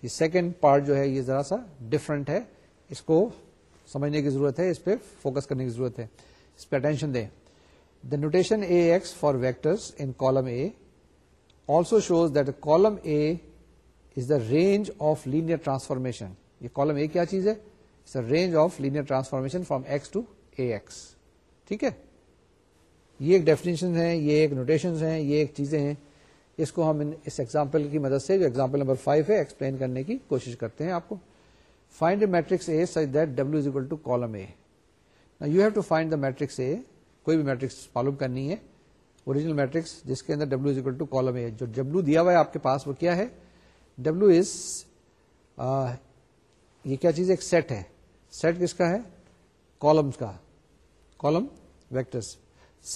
یہ second part جو ہے یہ ذرا سا different ہے اس کو سمجھنے کی ضرورت ہے اس پہ فوکس کرنے کی ضرورت ہے اس پہ اٹینشن دیں the notation AX for vectors in column A also shows that the column A is the range of linear transformation. یہ column A کیا چیز ہے It's the range of linear transformation from X to AX. ٹھیک ہے یہ ایک definition ہے یہ ایک نوٹیشن ہیں یہ ایک چیزیں ہیں اس کو ہم اس ایگزامپل کی مدد سے جو ایگزامپل نمبر 5 ہے ایکسپلین کرنے کی کوشش کرتے ہیں آپ کو find matrix A such that W is equal to column A you have to find the matrix A کوئی بھی میٹرکس معلوم کرنی ہے اوریجنل میٹرکس جس کے اندر W is equal to column A جو ڈبلو دیا ہوا ہے آپ کے پاس وہ کیا ہے ڈبلو از یہ کیا چیز ایک سیٹ ہے سیٹ کس کا ہے کالمس کا column vectors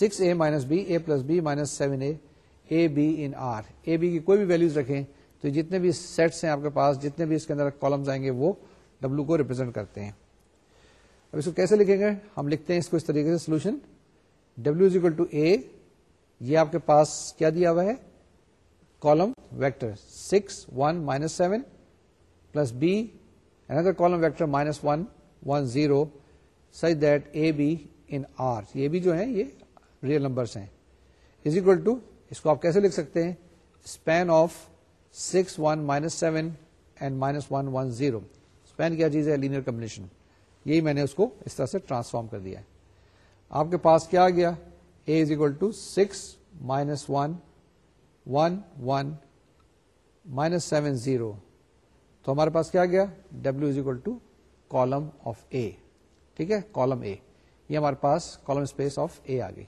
six a minus b a plus b minus seven a a b in R a b کی کوئی بھی ویلوز رکھیں تو جتنے بھی سیٹس ہیں آپ کے پاس جتنے بھی اس کے اندر کالمس آئیں گے وہ ڈبلو کو ریپرزینٹ کرتے ہیں اب اس کو کیسے لکھیں گے ہم لکھتے ہیں اس کو اس طریقے سے solution W equal to A یہ آپ کے پاس کیا دیا ہوا ہے column vector six one minus seven plus b another column vector minus one one zero such that a b in R یہ بھی جو ہے یہ ریئل نمبرس ہیں از اکول ٹو اس کو آپ کیسے لکھ سکتے ہیں span of six one minus seven and minus one one zero span کیا چیز ہے لینئر کمبنیشن یہی میں نے اس کو اس طرح سے ٹرانسفارم کر دیا ہے آپ کے پاس کیا گیا A is equal to six minus one one one minus seven zero تو ہمارے پاس کیا گیا W is equal to column of A ٹھیک ہے کالم اے یہ ہمارے پاس کالم اسپیس آف اے آ گئی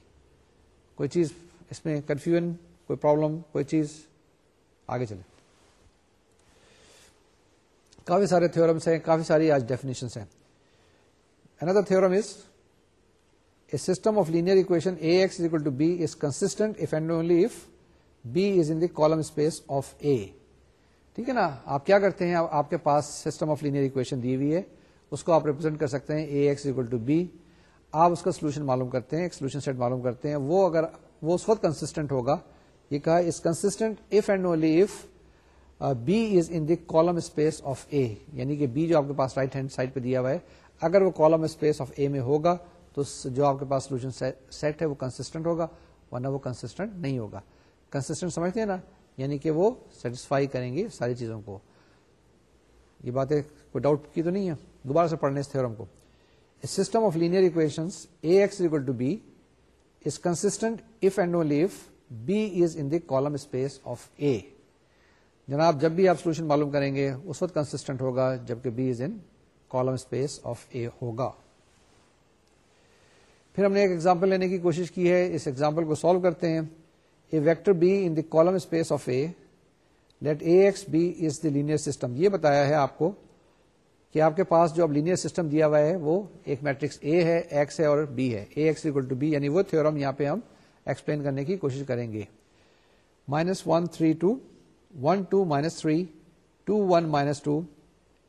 کوئی چیز اس میں کنفیوژن کوئی پرابلم کوئی چیز آگے چلے کافی سارے تھورمس ہیں کافی ساری آج ڈیفینیشن ہیں اندر theorem is system of linear equation ٹھیک ہے نا آپ کیا کرتے ہیں آپ کے پاس سسٹم آف لینئر اکویشن دی ہوئی ہے اس کو آپ ریپرزینٹ کر سکتے ہیں A x equal to b آپ اس کا سولوشن معلوم کرتے ہیں سولوشن سیٹ معلوم کرتے ہیں وہ اگر وہ اس وقت کنسٹنٹ ہوگا یہ کہا is consistent if and only if b is in the column space of A یعنی کہ بی جو آپ کے پاس رائٹ ہینڈ سائڈ پہ دیا ہوا ہے اگر وہ کالم اسپیس آف اے میں ہوگا تو جو آپ کے پاس سولوشن سیٹ ہے وہ کنسٹنٹ ہوگا ورنہ وہ کنسٹنٹ نہیں ہوگا کنسٹنٹ سمجھتے ہیں نا یعنی کہ وہ سیٹسفائی کریں گے ساری چیزوں کو یہ باتیں کوئی ڈاؤٹ کی تو نہیں ہے دوبارہ سے پڑھنے اس کو system of linear equation column space of A جناب جب بھی آپ سولوشن معلوم کریں گے اس وقت کنسٹنٹ ہوگا جبکہ b is in column space of A ہوگا پھر ہم نے ایک ایگزامپل لینے کی کوشش کی ہے اس ایگزامپل کو سالو کرتے ہیں a vector b in the column space of A let A x b is the linear system یہ بتایا ہے آپ کو کہ آپ کے پاس جو اب لینئر سسٹم دیا ہوا ہے وہ ایک میٹرکس اے ہے ایکس ہے اور بی ہے A x equal to b یعنی وہ تھورم یہاں پہ ہم ایکسپلین کرنے کی کوشش کریں گے minus one three two one two minus three two one minus two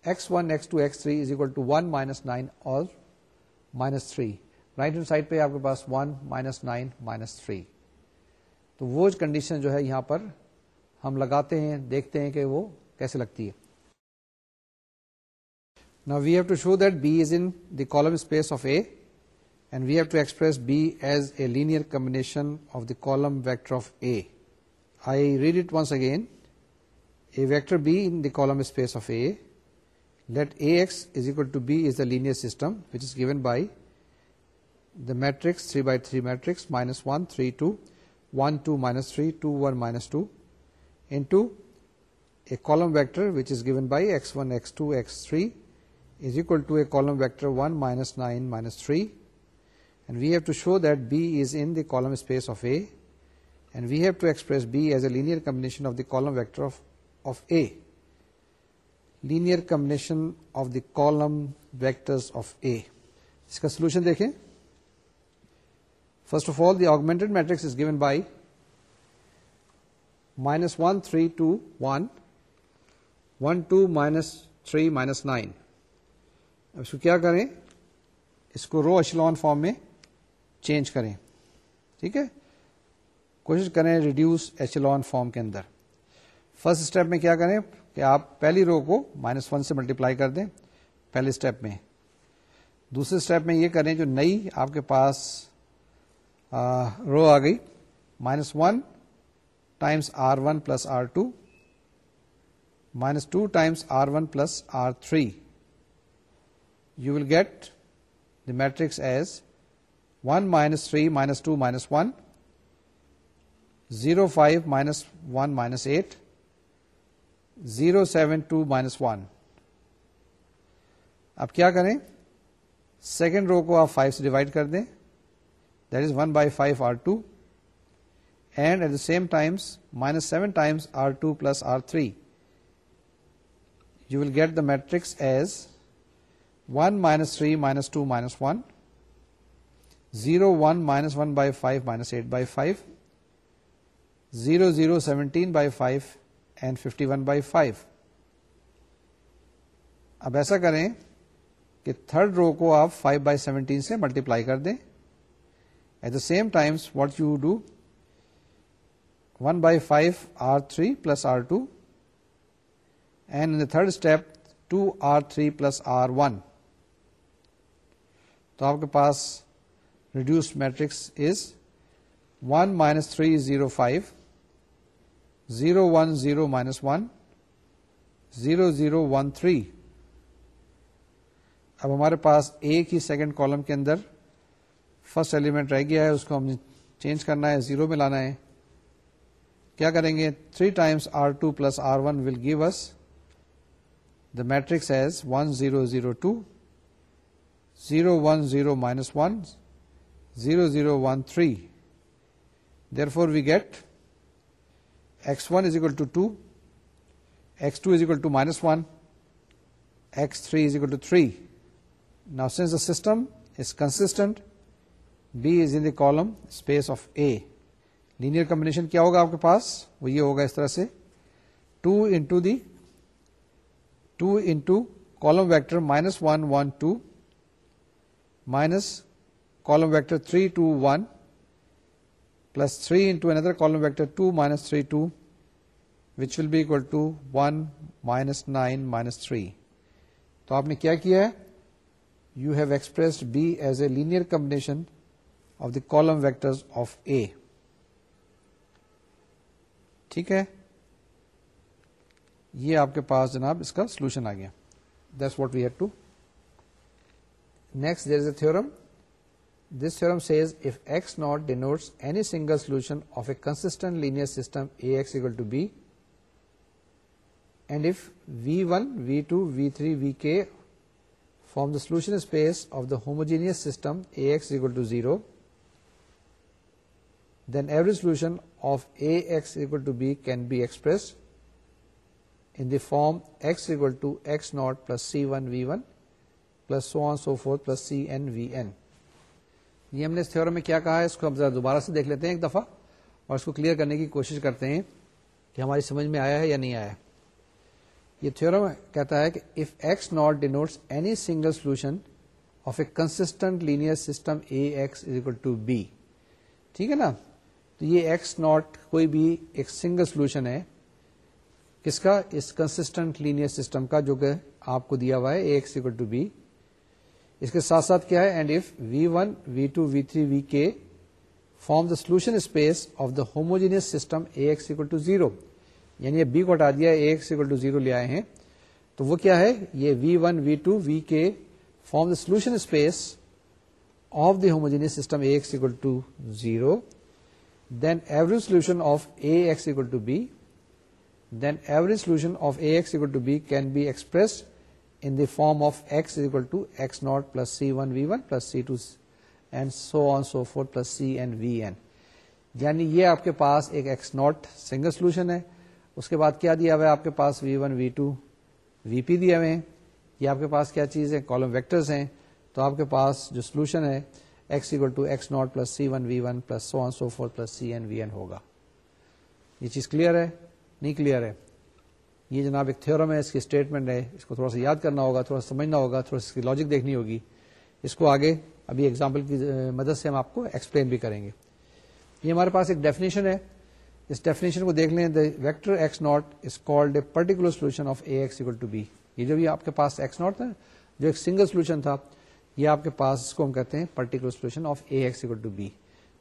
x one x two x three is equal to one minus nine اور minus three right hand side پہ آپ کے پاس 1 مائنس نائن مائنس تھری تو وہ condition جو ہے یہاں پر ہم لگاتے ہیں دیکھتے ہیں کہ وہ کیسے لگتی ہے نا we have to show that B is in the column space of A and we have to express B as a linear combination of the column vector of A I read it once again a vector B in the column space of A let A X is equal to B is the linear system which is given by the matrix three by three matrix minus one three two one two minus three two one minus to N to a column vector which is given بائیسر one minus nine minus three and we have to show that be is in Kollam space of a we have to express be as a layer combination of the column vector layer combination of the column vector اس کا solution دیکھیں first of all the matrix is given by minus one three two one one two minus three minus nine اب اس کو کیا کریں اس کو row echelon form میں چینج کریں ٹھیک ہے کوشش کریں ریڈیوس ایچلون فارم کے اندر فرسٹ اسٹیپ میں کیا کریں کہ آپ پہلی رو کو مائنس ون سے ملٹیپلائی کر دیں پہلے اسٹیپ میں دوسرے اسٹیپ میں یہ کریں جو نئی آپ کے پاس رو آ گئی minus one times R one plus R two minus two times R one plus R three you will get the matrix as one minus three minus two minus one zero five minus one minus eight zero seven two minus one اب کیا کریں second row کو آپ five سے divide کر دیں that is one by five R two and at the same minus minus seven times R two plus R three you matrix get the matrix as one minus three minus two minus one zero one minus one by five minus eight by five zero zero seventeen by five and fifty one by five اب ایسا کریں کہ third row کو آپ five by seventeen سے multiply کر دیں at the same times what you do one by five R three plus R two and in the third step two R three plus R one تو آپ کے پاس reduce matrix is one minus three zero five zero one zero minus one zero zero one three اب ہمارے پاس ایک ہی second column کے اندر فرسٹ ایلیمنٹ رہ گیا ہے اس کو ہم چینج کرنا ہے زیرو میں لانا ہے کیا کریں گے three times R two plus R one will give us the matrix as one zero zero two zero one zero minus one zero zero one three therefore we get X one is equal to two X two is equal to minus one X three is equal to three now since the system is constant B is in column space of A layer combination کیا ہوگا آپ کے پاس وہ یہ ہوگا اس طرح سے two of these one one two minus column vector three two one plus three into another column vector two minus three two which will be equal to one minus nine minus three تو آپ نے کیا کیا ہے you have express B as a layer combination the column vectors of A ٹھیک ہے یہ آپ کے پاس جناب اس کا سولوشن آ گیا this what we had to next there is a theorem this theorem says if X naught denotes any single solution of a constant linear system A X equal to B and if V one V two V three V K form the solution space of the homogeneous system A X equal to zero solution of A to B can be express in the form X equal to X naught plus C one V one plus plus C N V ہم نے اس theorem میں کیا کہا ہے اس کو ہم دوبارہ سے دیکھ لیتے ہیں ایک دفعہ اور اس کو کلیئر کرنے کی کوشش کرتے ہیں کہ ہماری سمجھ میں آیا ہے یا نہیں آیا یہ تھیورم کہتا ہے کہ if X naught denotes any single solution of a constant linear system A X equal to B ٹھیک ہے نا تو یہ ایکس ناٹ کوئی بھی ایک سنگل سولوشن ہے کس کا اس کنسٹنٹ لینئر سسٹم کا جو کہ آپ کو دیا ہوا ہے ایکس ٹو بی اس کے ساتھ ساتھ کیا ہے and if V one V two V three V K form the solution space of the homogeneous system A X equal to zero یعنی یہ بی کو ہٹا دیا ہے تو وہ کیا ہے یہ v one V two V K form the solution space of the homogeneous system A X equal to zero then every solution of A to B every solutions naught C one V one plus C two so on so forth plus C and V N یعنی یہ آپ کے پاس ایک x naught single solution ہے اس کے بعد کیا دیا ہوا ہے آپ کے پاس وی ون وی ٹو وی پی دیا آپ کے پاس کیا چیز ہے کالم ویکٹرس ہیں تو آپ کے پاس جو سولوشن ہے ہوگا یہ چیز کلیئر ہے نہیں کلیئر ہے یہ جناب ایک ہے اس کی اسٹیٹمنٹ ہے اس کو تھوڑا سا یاد کرنا ہوگا تھوڑا سمجھنا ہوگا تھوڑا اس کی لاجک دیکھنی ہوگی اس کو آگے ابھی ایگزامپل کی مدد سے ہم آپ کو ایکسپلین بھی کریں گے یہ ہمارے پاس ایک ڈیفینیشن ہے اس ڈیفینیشن کو دیکھ لیں the vector X naught is called a particular solution of A X to B یہ جو بھی آپ کے پاس ایکس ناٹ تھا جو ایک سنگل سولوشن تھا یہ آپ کے پاس اس کو ہم کہتے ہیں particular solution of A X equal to B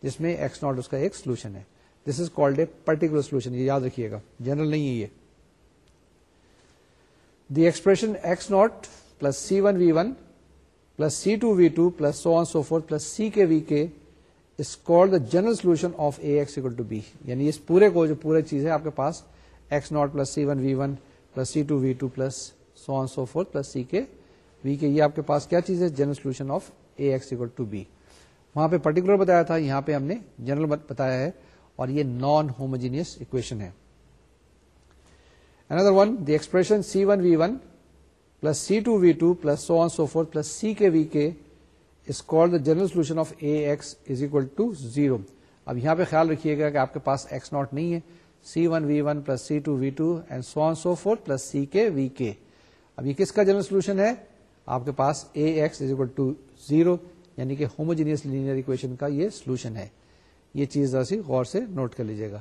جس میں ایکس ناٹ اس کا ایک سولوشن ہے this is a particular solution یہ یاد رکھیے گا جنرل نہیں ہے یہ the expression X naught plus C one V one plus C two V two plus so on so forth plus C K V K is general solution of A X equal to B یعنی اس پورے کو جو پورے چیز ہے آپ کے پاس x not plus c one v one plus c two v two plus so on so forth plus c k v k یہ آپ کے پاس کیا چیز ہے general solution of A X equal to B وہاں پہ پرٹیکولر بتایا تھا یہاں پہ ہم نے جنرل بتایا ہے اور یہ نان اکویشن ہے اندر one the expression C one V one plus C two V two plus so on so forth plus C K V K is the general solution of A X is equal to zero اب یہاں پہ خیال رکھیے گا کہ آپ کے پاس ایکس ناٹ نہیں ہے C one V one plus C two V two and so on so forth plus C K V K اب یہ کس کا جنرل سولوشن ہے آپ کے پاس A X is equal to zero یعنی کہ ہوموجینس لینئر اکویشن کا یہ سولوشن ہے یہ چیز ذرا سی غور سے نوٹ کر لیجیے گا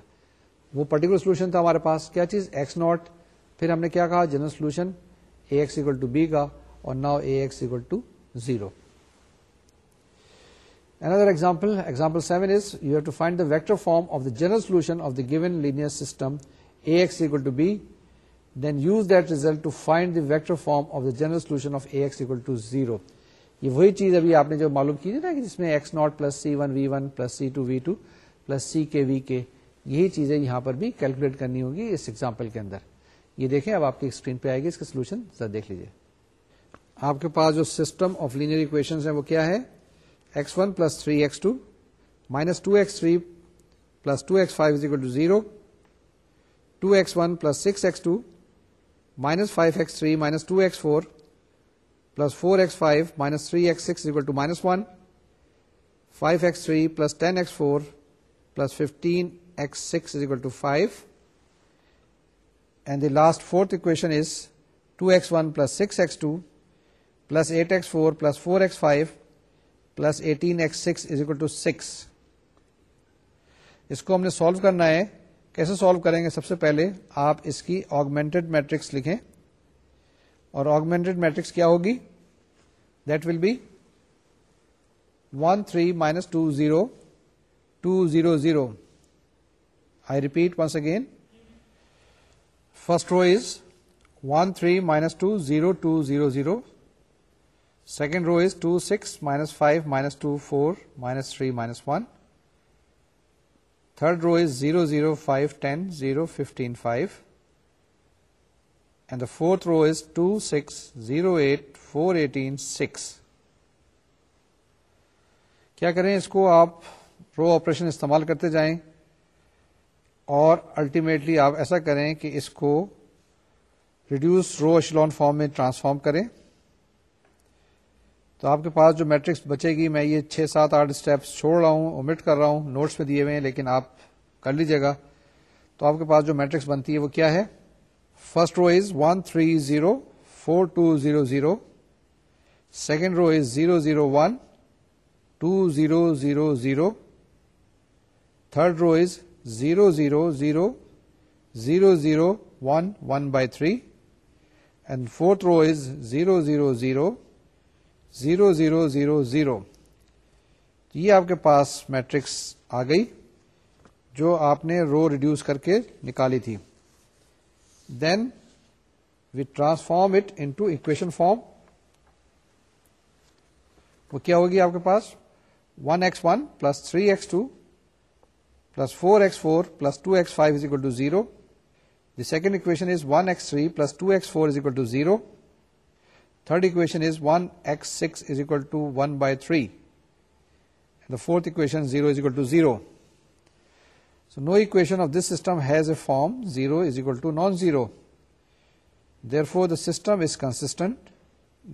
وہ پرٹیکولر سولوشن تھا ہمارے پاس کیا چیز ایکس ناٹ پھر ہم نے کیا کہا general solution A X equal to B کا اور now A X equal to zero Another example, example 7 is you have to find the vector form of the general solution of the given linear system ax equal to b then use that result to find the vector form of the general solution of A X equal to zero یہ وہی چیز ابھی آپ نے جو معلوم کی نا کہ جس میں X naught plus plus plus C C C one one V V V two two K K یہی چیزیں یہاں پر بھی کیلکولیٹ کرنی ہوگی اس ایگزامپل کے اندر یہ دیکھیں اب آپ کی اسکرین پہ آئے گی اس کا سولوشن ذرا دیکھ لیجیے آپ کے پاس جو سسٹم آف لینئر اکویشن ہیں وہ کیا ہے X one plus three X two minus two X three plus two X five to zero two X one plus six X two minus five X three minus two X four plus four X five minus three X six to minus one five X three plus ten X four plus fifteen X six to five and the last fourth equation is two X one plus six X two plus eight X four plus four X five plus eighteen X six is equal to six اس کو ہم نے solve کرنا ہے کیسے solve کریں گے سب سے پہلے آپ اس کی آگمنٹڈ میٹرکس لکھیں اور آگمنٹڈ میٹرکس کیا ہوگی that will be one three minus two zero two zero zero I repeat once again first row is one three minus two zero two zero zero second row is two six minus five minus two four minus three minus one third row is zero zero five ten zero fifteen five and fourth row is two six zero eight four eighteen six کیا کریں اس کو آپ row operation استعمال کرتے جائیں اور ultimately آپ ایسا کریں کہ اس کو ریڈیوس رو اشلون فارم میں ٹرانسفارم کریں تو آپ کے پاس جو میٹرکس بچے گی میں یہ چھ سات آٹھ اسٹیپس چھوڑ رہا ہوں امٹ کر رہا ہوں نوٹس میں دیے ہوئے ہیں لیکن آپ کر لیجیے گا تو آپ کے پاس جو میٹرکس بنتی ہے وہ کیا ہے first row is one three zero four two zero zero second row is zero zero one two zero zero zero third row is zero zero zero zero zero one one by three and fourth row is zero zero zero zero zero zero zero یہ آپ کے پاس matrix آ گئی جو آپ نے رو reduce کر کے نکالی تھی then we transform it into equation form وہ کیا ہوگی آپ کے پاس one X one plus three X two plus four X four plus two X five is equal to zero the second equation is one X three plus two X four is equal to zero Third equation is 1x6 is equal to 1 by 3. And the fourth equation, 0 is equal to 0. So no equation of this system has a form 0 is equal to non-zero. Therefore, the system is consistent.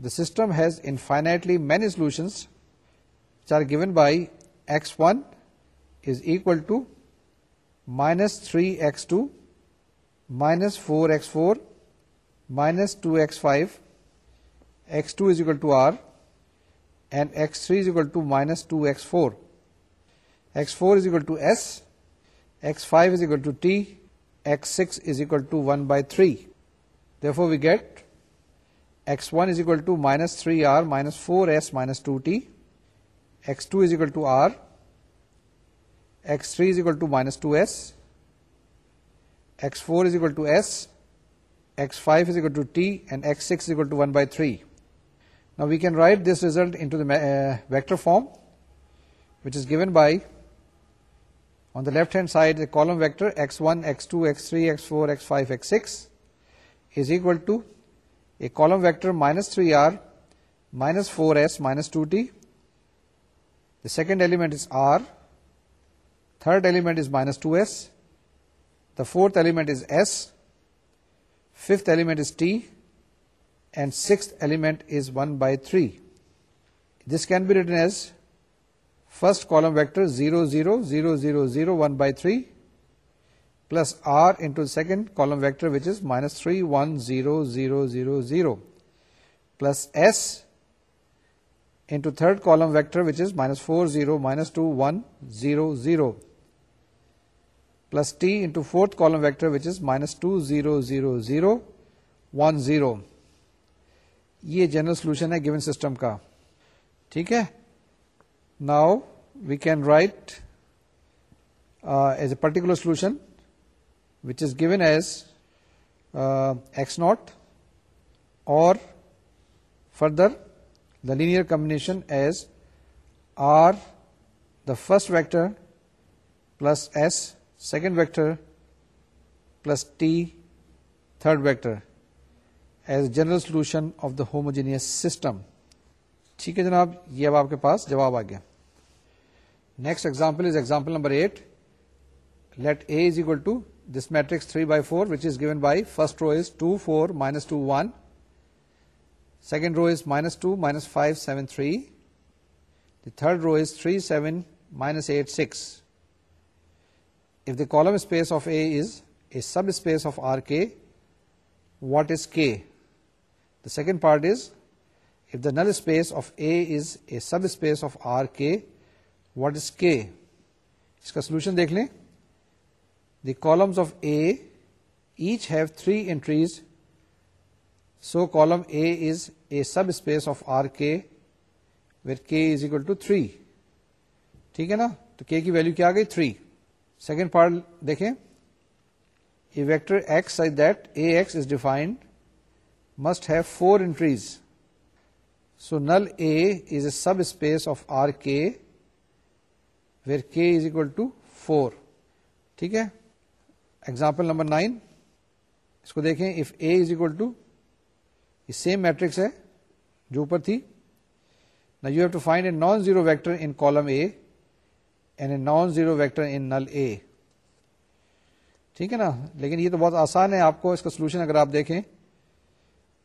The system has infinitely many solutions which are given by x1 is equal to minus 3x2 minus 4x4 minus 2x5 s two is equal to r and s three is equal to minus ticks four s four is equal to s s five is equal to t s six is equal to one by three therefore we get s one is equal to minus three r minus four s minus two t s two is equal to r x three is equal to minus two s s four is equal to s s five two t and s six equal to one by three we can write this result vector form which is given by on the left hand side vector vector minus three r minus four s minus two t second element r third element is minus two s the fourth element is s element is t and sixth element is 1 by 3. This can be written as first column vector 0, 0, 0, 0, 0, 1 by 3 plus r into second column vector, which is minus 3, 1, 0, 0, 0, 0, plus s into third column vector, which is minus 4, 0, minus 2, 1, 0, 0, plus t into fourth column vector, which is minus 2, 0, 0, 0, 1, 0. یہ general solution ہے given system کا ٹھیک ہے now we can write as a particular solution which is given as x naught اور further the linear combination is r the first vector plus s second vector plus t third vector as general solution of the homogeneous system ٹھیک ہے جناب یہ اب آپ کے پاس جواب آ گیا next example is example number eight let A is equal to this matrix three by four which is given by first row is two four minus two one second row is minus two minus five seven three the third row is three seven minus eight six if the column space of A is a subspace of R k what is k second part is if the null space of A is a subspace of R k what is k اس کا solution دیکھ لیں the columns of A each have three entries so column A is a subspace of R k k is equal to three ٹھیک ہے نا تو کے کی value کیا آ گئی تھری سیکنڈ پارٹ دیکھیں vector x that A x is defined must have four entries. So null A is a subspace of RK where K is equal to 4. ٹھیک ہے ایگزامپل نمبر نائن اس کو دیکھیں if A is equal to یہ same matrix ہے جو اوپر تھی you have to find a non zero vector in column A and a non zero vector in null A ٹھیک ہے نا لیکن یہ تو بہت آسان ہے آپ کو اس کا سولوشن اگر آپ دیکھیں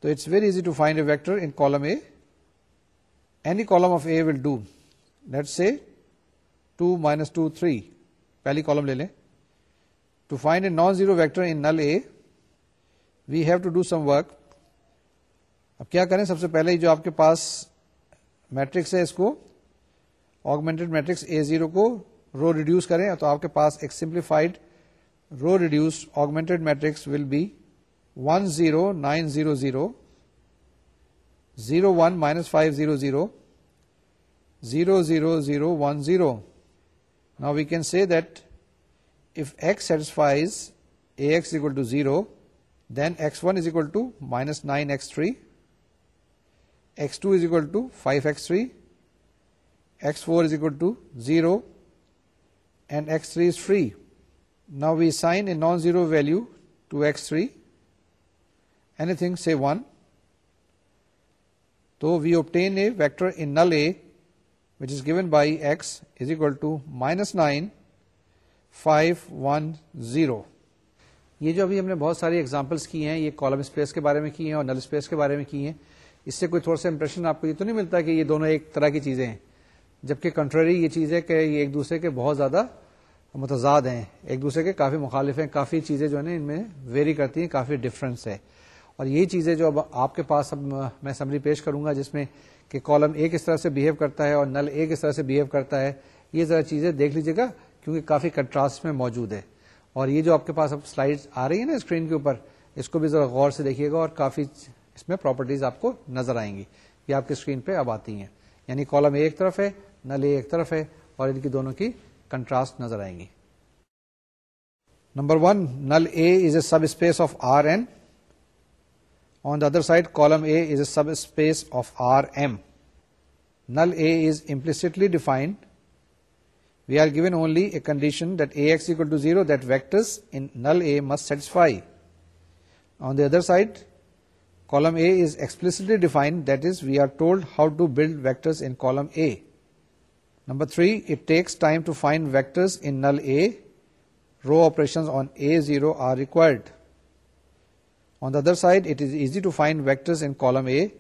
تو it's very easy to find a vector in column A any column of A will do let say two minus two three پہلی کالم لے لیں to find a non zero vector in null A we have to do some work اب کیا کریں سب سے پہلے جو آپ کے پاس میٹرکس ہے اس کو آگمنٹڈ میٹرکس اے زیرو کو رو ریڈیوس کریں تو آپ کے پاس ایک simplified row reduced augmented matrix will be 10900, 01 minus 500, 00010. Now we can say that if x satisfies ax equal to 0, then x1 is equal to minus 9x3, x2 is equal to 5x3, x4 is equal to 0, and x3 is free. Now we assign a non-zero value to x3 تو obtain a vector by x is equal to minus nine five one zero یہ جو ابھی ہم نے بہت ساری examples کی ہیں یہ کالم اسپیس کے بارے میں کی ہیں اور نل اسپیس کے بارے میں کی ہیں اس سے کوئی تھوڑا سا امپریشن آپ کو یہ تو نہیں ملتا کہ یہ دونوں ایک طرح کی چیزیں ہیں جبکہ کنٹرری یہ چیز ہے کہ یہ ایک دوسرے کے بہت زیادہ متضاد ہیں ایک دوسرے کے کافی مخالف ہیں کافی چیزیں جو ہے نا ان میں ویری کرتی ہیں کافی ڈفرنس ہے اور یہی چیزیں جو اب آپ کے پاس اب میں سمری پیش کروں گا جس میں کہ کالم ایک اس طرح سے بہیو کرتا ہے اور نل ایک کس طرح سے بہیو کرتا ہے یہ ذرا چیزیں دیکھ لیجیے گا کیونکہ کافی کنٹراسٹ میں موجود ہے اور یہ جو آپ کے پاس اب سلائڈ آ رہی ہے نا اسکرین کے اوپر اس کو بھی ذرا غور سے دیکھیے گا اور کافی اس میں پراپرٹیز آپ کو نظر آئیں گی یہ آپ کی اسکرین پہ اب آتی ہیں یعنی کالم اے ایک طرف ہے نل اے ایک طرف ہے اور ان کی دونوں کی کنٹراسٹ نظر آئیں گی number one null A is a subspace of R n other side column A is subspace of R m null A implicitly defined we are given only a condition defined this we are ٹوڈ how to build vector number three it's time to find vector operation on a zero are required On the other side, it is easy to find vectors in column A.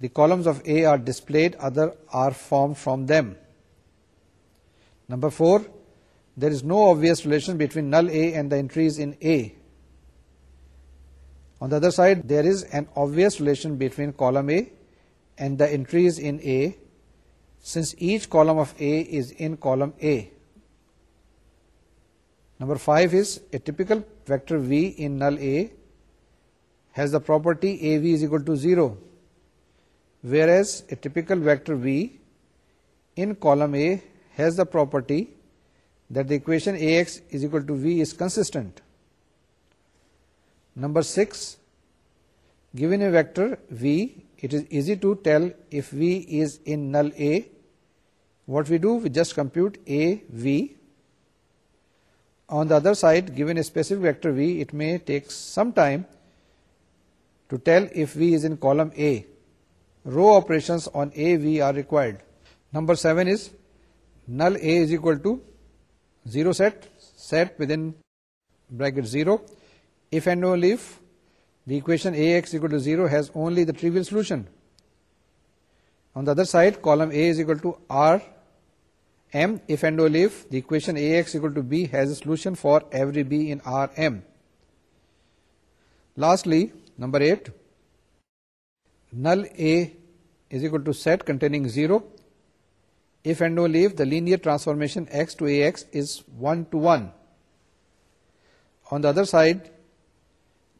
The columns of A are displayed, other are formed from them. Number 4, there is no obvious relation between null A and the entries in A. On the other side, there is an obvious relation between column A and the entries in A, since each column of A is in column A. Number 5 is a typical vector V in null A has the property AV is equal to 0, whereas a typical vector V in column A has the property that the equation AX is equal to V is consistent. Number 6, given a vector V, it is easy to tell if V is in null A. What we do, we just compute AV. On the other side, given a specific vector V, it may take some time to tell if V is in column A, row operations on A, V are required. Number 7 is null A is equal to 0 set, set within bracket 0, if and only if the equation Ax equal to 0 has only the trivial solution. On the other side, column A is equal to R M, if and only if the equation Ax equal to B has a solution for every B in R M. Lastly, number eight null A is equal to set containing zero if and no leave the linear transformation x x to to A is one one on the other side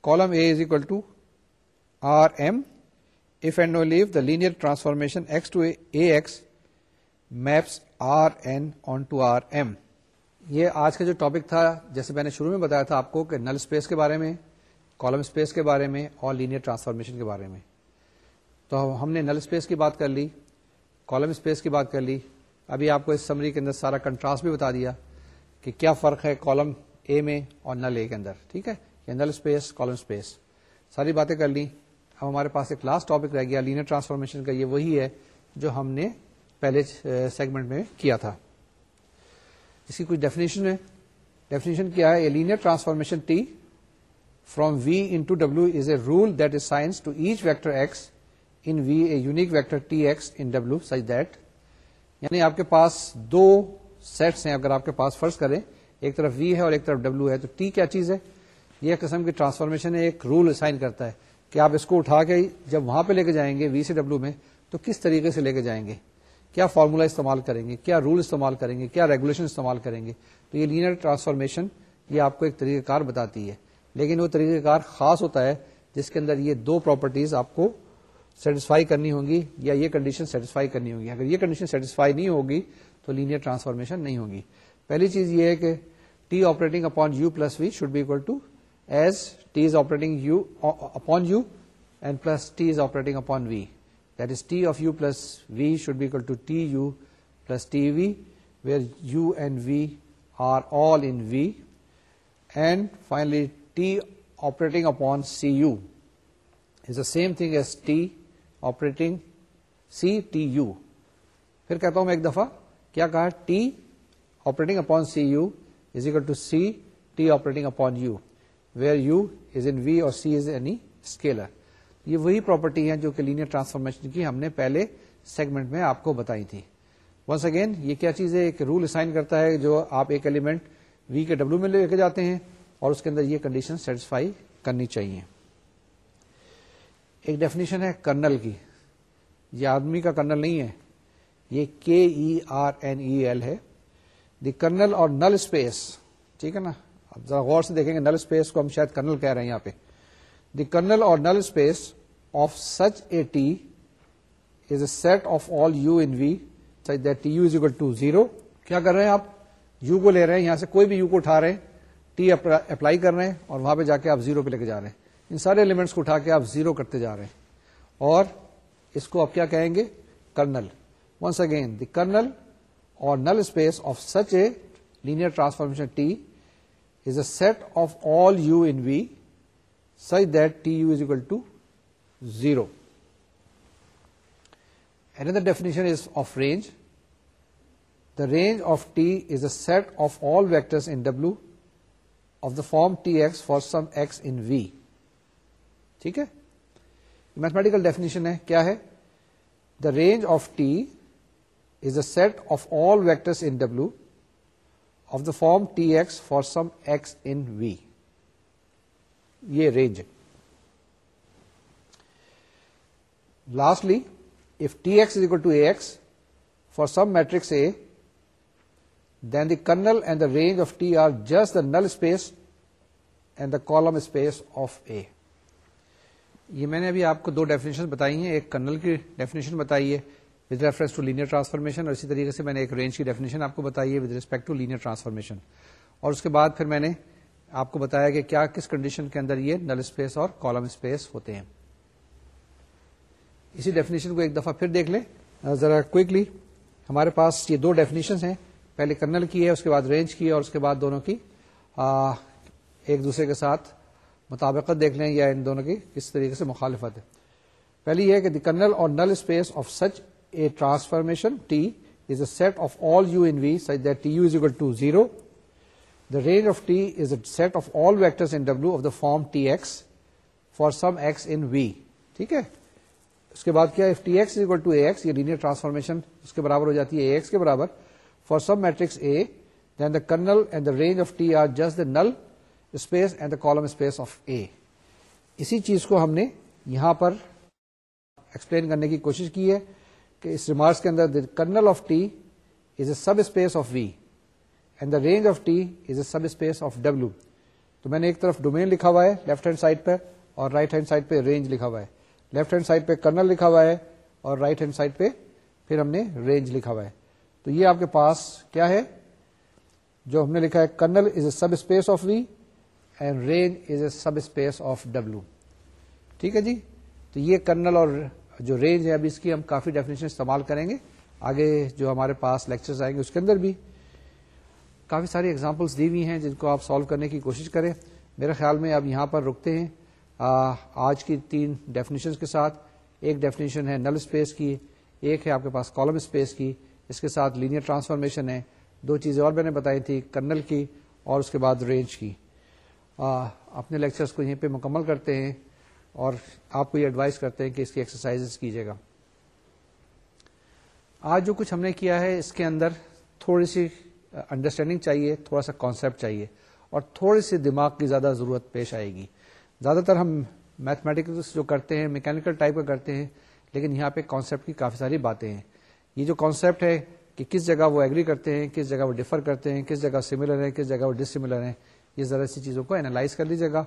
column A is equal to R m if and no leave the linear transformation x x to A maps R n onto R m یہ آج کا جو topic تھا جیسے میں نے شروع میں بتایا تھا آپ کو کہ نل اسپیس کے بارے میں کالم اسپیس کے بارے میں اور لینئر ٹرانسفارمیشن کے بارے میں تو ہم نے نل اسپیس کی بات کر لی کالم اسپیس کی بات کر لی ابھی آپ کو اس سمری کے اندر سارا کنٹراسٹ بھی بتا دیا کہ کیا فرق ہے کالم اے میں اور نل اے کے اندر ٹھیک ہے یا نل اسپیس کالم اسپیس ساری باتیں کر لی اب ہمارے پاس ایک لاسٹ ٹاپک رہ گیا لینئر ٹرانسفارمیشن کا یہ وہی ہے جو ہم نے پہلے سیگمنٹ میں کیا تھا اس کی کچھ ڈیفینیشن ہے ڈیفینیشن کیا ہے یہ linear transformation T from V each vector x rule assigns to each vector x in unique such that یعنی آپ کے پاس دو سیٹس ہیں اگر آپ کے پاس فرض کریں ایک طرف وی ہے اور ایک طرف ڈبلو ہے تو ٹی کیا چیز ہے یہ قسم کی ٹرانسفارمیشن ایک رول اسائن کرتا ہے کہ آپ اس کو اٹھا کے جب وہاں پہ لے کے جائیں گے وی سی ڈبلو میں تو کس طریقے سے لے کے جائیں گے کیا فارمولا استعمال کریں گے کیا رول استعمال کریں گے کیا ریگولیشن استعمال کریں گے تو یہ لینئر ٹرانسفارمیشن یہ آپ کو ایک طریقہ کار بتاتی ہے لیکن وہ طریقہ کار خاص ہوتا ہے جس کے اندر یہ دو پراپرٹیز آپ کو سیٹسفائی کرنی ہوں گی یا یہ کنڈیشن سیٹسفائی کرنی ہوگی اگر یہ کنڈیشن سیٹسفائی نہیں ہوگی تو لینئر ٹرانسفارمیشن نہیں ہوگی پہلی چیز یہ ہے کہ T operating upon u plus v should be equal to as T is operating u upon u and plus T is operating upon v that is T of u plus v should be equal to T u plus T v where u and v are all in V and finally T operating upon c u is the same thing as T operating c T u پھر کہتا ہوں میں ایک دفعہ کیا کہا T operating upon c u is equal to c T operating upon u where u is in V اور سی is any scalar یہ وہی پراپرٹی ہے جو کہ لینئر ٹرانسفارمیشن کی ہم نے پہلے سیگمنٹ میں آپ کو بتائی تھی ونس اگین یہ کیا چیز ہے ایک رول اسائن کرتا ہے جو آپ ایک ایلیمنٹ وی کے ڈبلو میں لے کے جاتے ہیں اور اس کے اندر یہ کنڈیشن سیٹسفائی کرنی چاہیے ایک ڈیفینیشن ہے کرنل کی یہ آدمی کا کرنل نہیں ہے یہ K E R N E L ہے دی کرنل اور نل اسپیس ٹھیک ہے نا اب ذرا غور سے دیکھیں گے نل اسپیس کو ہم شاید کرنل کہہ رہے ہیں یہاں پہ the kernel or null space of such a T is a set of all u in V such that T u is to zero کیا کر رہے ہیں آپ یو کو لے رہے ہیں یہاں سے کوئی بھی یو کو اٹھا رہے ہیں ٹی اپلائی کر رہے ہیں اور وہاں پہ جا کے آپ زیرو پہ لے کے جا رہے ہیں ان سارے ایلیمنٹس کو اٹھا کے آپ زیرو کرتے جا رہے ہیں اور اس کو آپ کیا کہیں گے kernel once again the kernel or null space of such a linear transformation T is a set of all u in V such that T u is equal to zero and definition is of range the range of T is a set of all w of the form T x for some x in V ٹھیک ہے mathematical definition ہے کیا ہے the range of T is the set of all vectors in W of the form T x for some x in V یہ رینج ہے lastly if T x equal to A x for some matrix A then the kernel and the range of T are just the null space and the column space of A. یہ میں نے ابھی آپ کو دو definition بتائی ہیں ایک kernel کی ڈیفینیشن بتائیے with reference to linear transformation اور اسی طریقے سے میں نے ایک رینج کی ڈیفینیشن آپ کو بتائی ہے with respect to linear transformation اور اس کے بعد پھر میں نے آپ کو بتایا کہ کیا کس کنڈیشن کے اندر یہ نل اسپیس اور کالم اسپیس ہوتے ہیں اسی ڈیفینیشن کو ایک دفعہ پھر دیکھ لیں ذرا کوکلی ہمارے پاس یہ دو ڈیفینیشن ہیں پہلے کرنل کی ہے اس کے بعد رینج کی ہے اور اس کے بعد دونوں کی آ, ایک دوسرے کے ساتھ مطابقت دیکھ لیں یا ان دونوں کی کس طریقے سے مخالفت ہے پہلی یہ کہ the kernel or null space of such a transformation T is a set of all u in V such that T u is equal to zero the range of T is a set of all of the form T x for some x in V ٹھیک ہے اس کے بعد کیا T x x equal to A یہ linear transformation اس کے برابر ہو جاتی ہے اے ایکس کے برابر for some matrix A then the kernel and the range of T are just the null space and the column space of A اسی چیز کو ہم نے یہاں پر ایکسپلین کرنے کی کوشش کی ہے کہ اس ریمارکس کے اندر the kernel of T is a subspace of V and the range of T is a subspace of W تو میں نے ایک طرف ڈومین لکھا ہوا ہے لیفٹ ہینڈ سائڈ پہ اور رائٹ ہینڈ سائڈ پہ رینج لکھا ہوا ہے لیفٹ ہینڈ سائڈ پہ کرنل لکھا ہوا ہے اور رائٹ ہینڈ سائڈ پہ پھر ہم نے رینج لکھا ہوا ہے تو یہ آپ کے پاس کیا ہے جو ہم نے لکھا ہے kernel is a subspace of V and range is a subspace of W ٹھیک ہے جی تو یہ کرنل اور جو رینج ہے اب اس کی ہم کافی ڈیفینیشن استعمال کریں گے آگے جو ہمارے پاس لیکچر آئیں گے اس کے اندر بھی کافی ساری ایگزامپلس دی ہوئی ہیں جن کو آپ سالو کرنے کی کوشش کریں میرے خیال میں اب یہاں پر رکتے ہیں آج کی تین ڈیفینیشن کے ساتھ ایک ڈیفینیشن ہے نل اسپیس کی ایک ہے آپ کے پاس کالم اسپیس کی اس کے ساتھ لینئر ٹرانسفارمیشن ہے دو چیزیں اور میں نے بتائی تھی کرنل کی اور اس کے بعد رینج کی آ, اپنے لیکچرز کو یہیں پہ مکمل کرتے ہیں اور آپ کو یہ ایڈوائز کرتے ہیں کہ اس کی ایکسرسائز کیجیے گا آج جو کچھ ہم نے کیا ہے اس کے اندر تھوڑی سی انڈرسٹینڈنگ چاہیے تھوڑا سا کانسیپٹ چاہیے اور تھوڑے سے دماغ کی زیادہ ضرورت پیش آئے گی زیادہ تر ہم میتھمیٹکس جو کرتے ہیں میکینکل ٹائپ کا کرتے ہیں لیکن یہاں پہ کانسیپٹ کی کافی ساری باتیں ہیں یہ جو کانسیپٹ ہے کہ کس جگہ وہ ایگری کرتے ہیں کس جگہ وہ ڈفر کرتے ہیں کس جگہ سملر ہیں کس جگہ وہ ڈسملر ہیں یہ ذرا سی چیزوں کو اینالائز کر لیجیے گا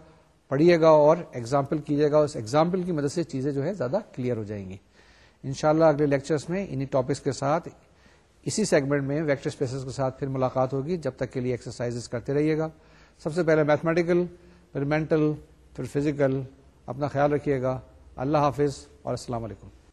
پڑھیے گا اور ایگزامپل کیجیے گا اس ایگزامپل کی مدد سے چیزیں جو ہے زیادہ کلیئر ہو جائیں گی ان شاء اللہ اگلے لیکچرس میں انہیں ٹاپکس کے ساتھ اسی سیگمنٹ میں ویکٹر اسپیسز کے ساتھ پھر ملاقات ہوگی جب تک کے لیے ایکسرسائز کرتے رہیے گا سب سے پہلے میتھمیٹیکل پھر مینٹل پھر فزیکل اپنا خیال رکھیے گا اللہ حافظ اور السلام علیکم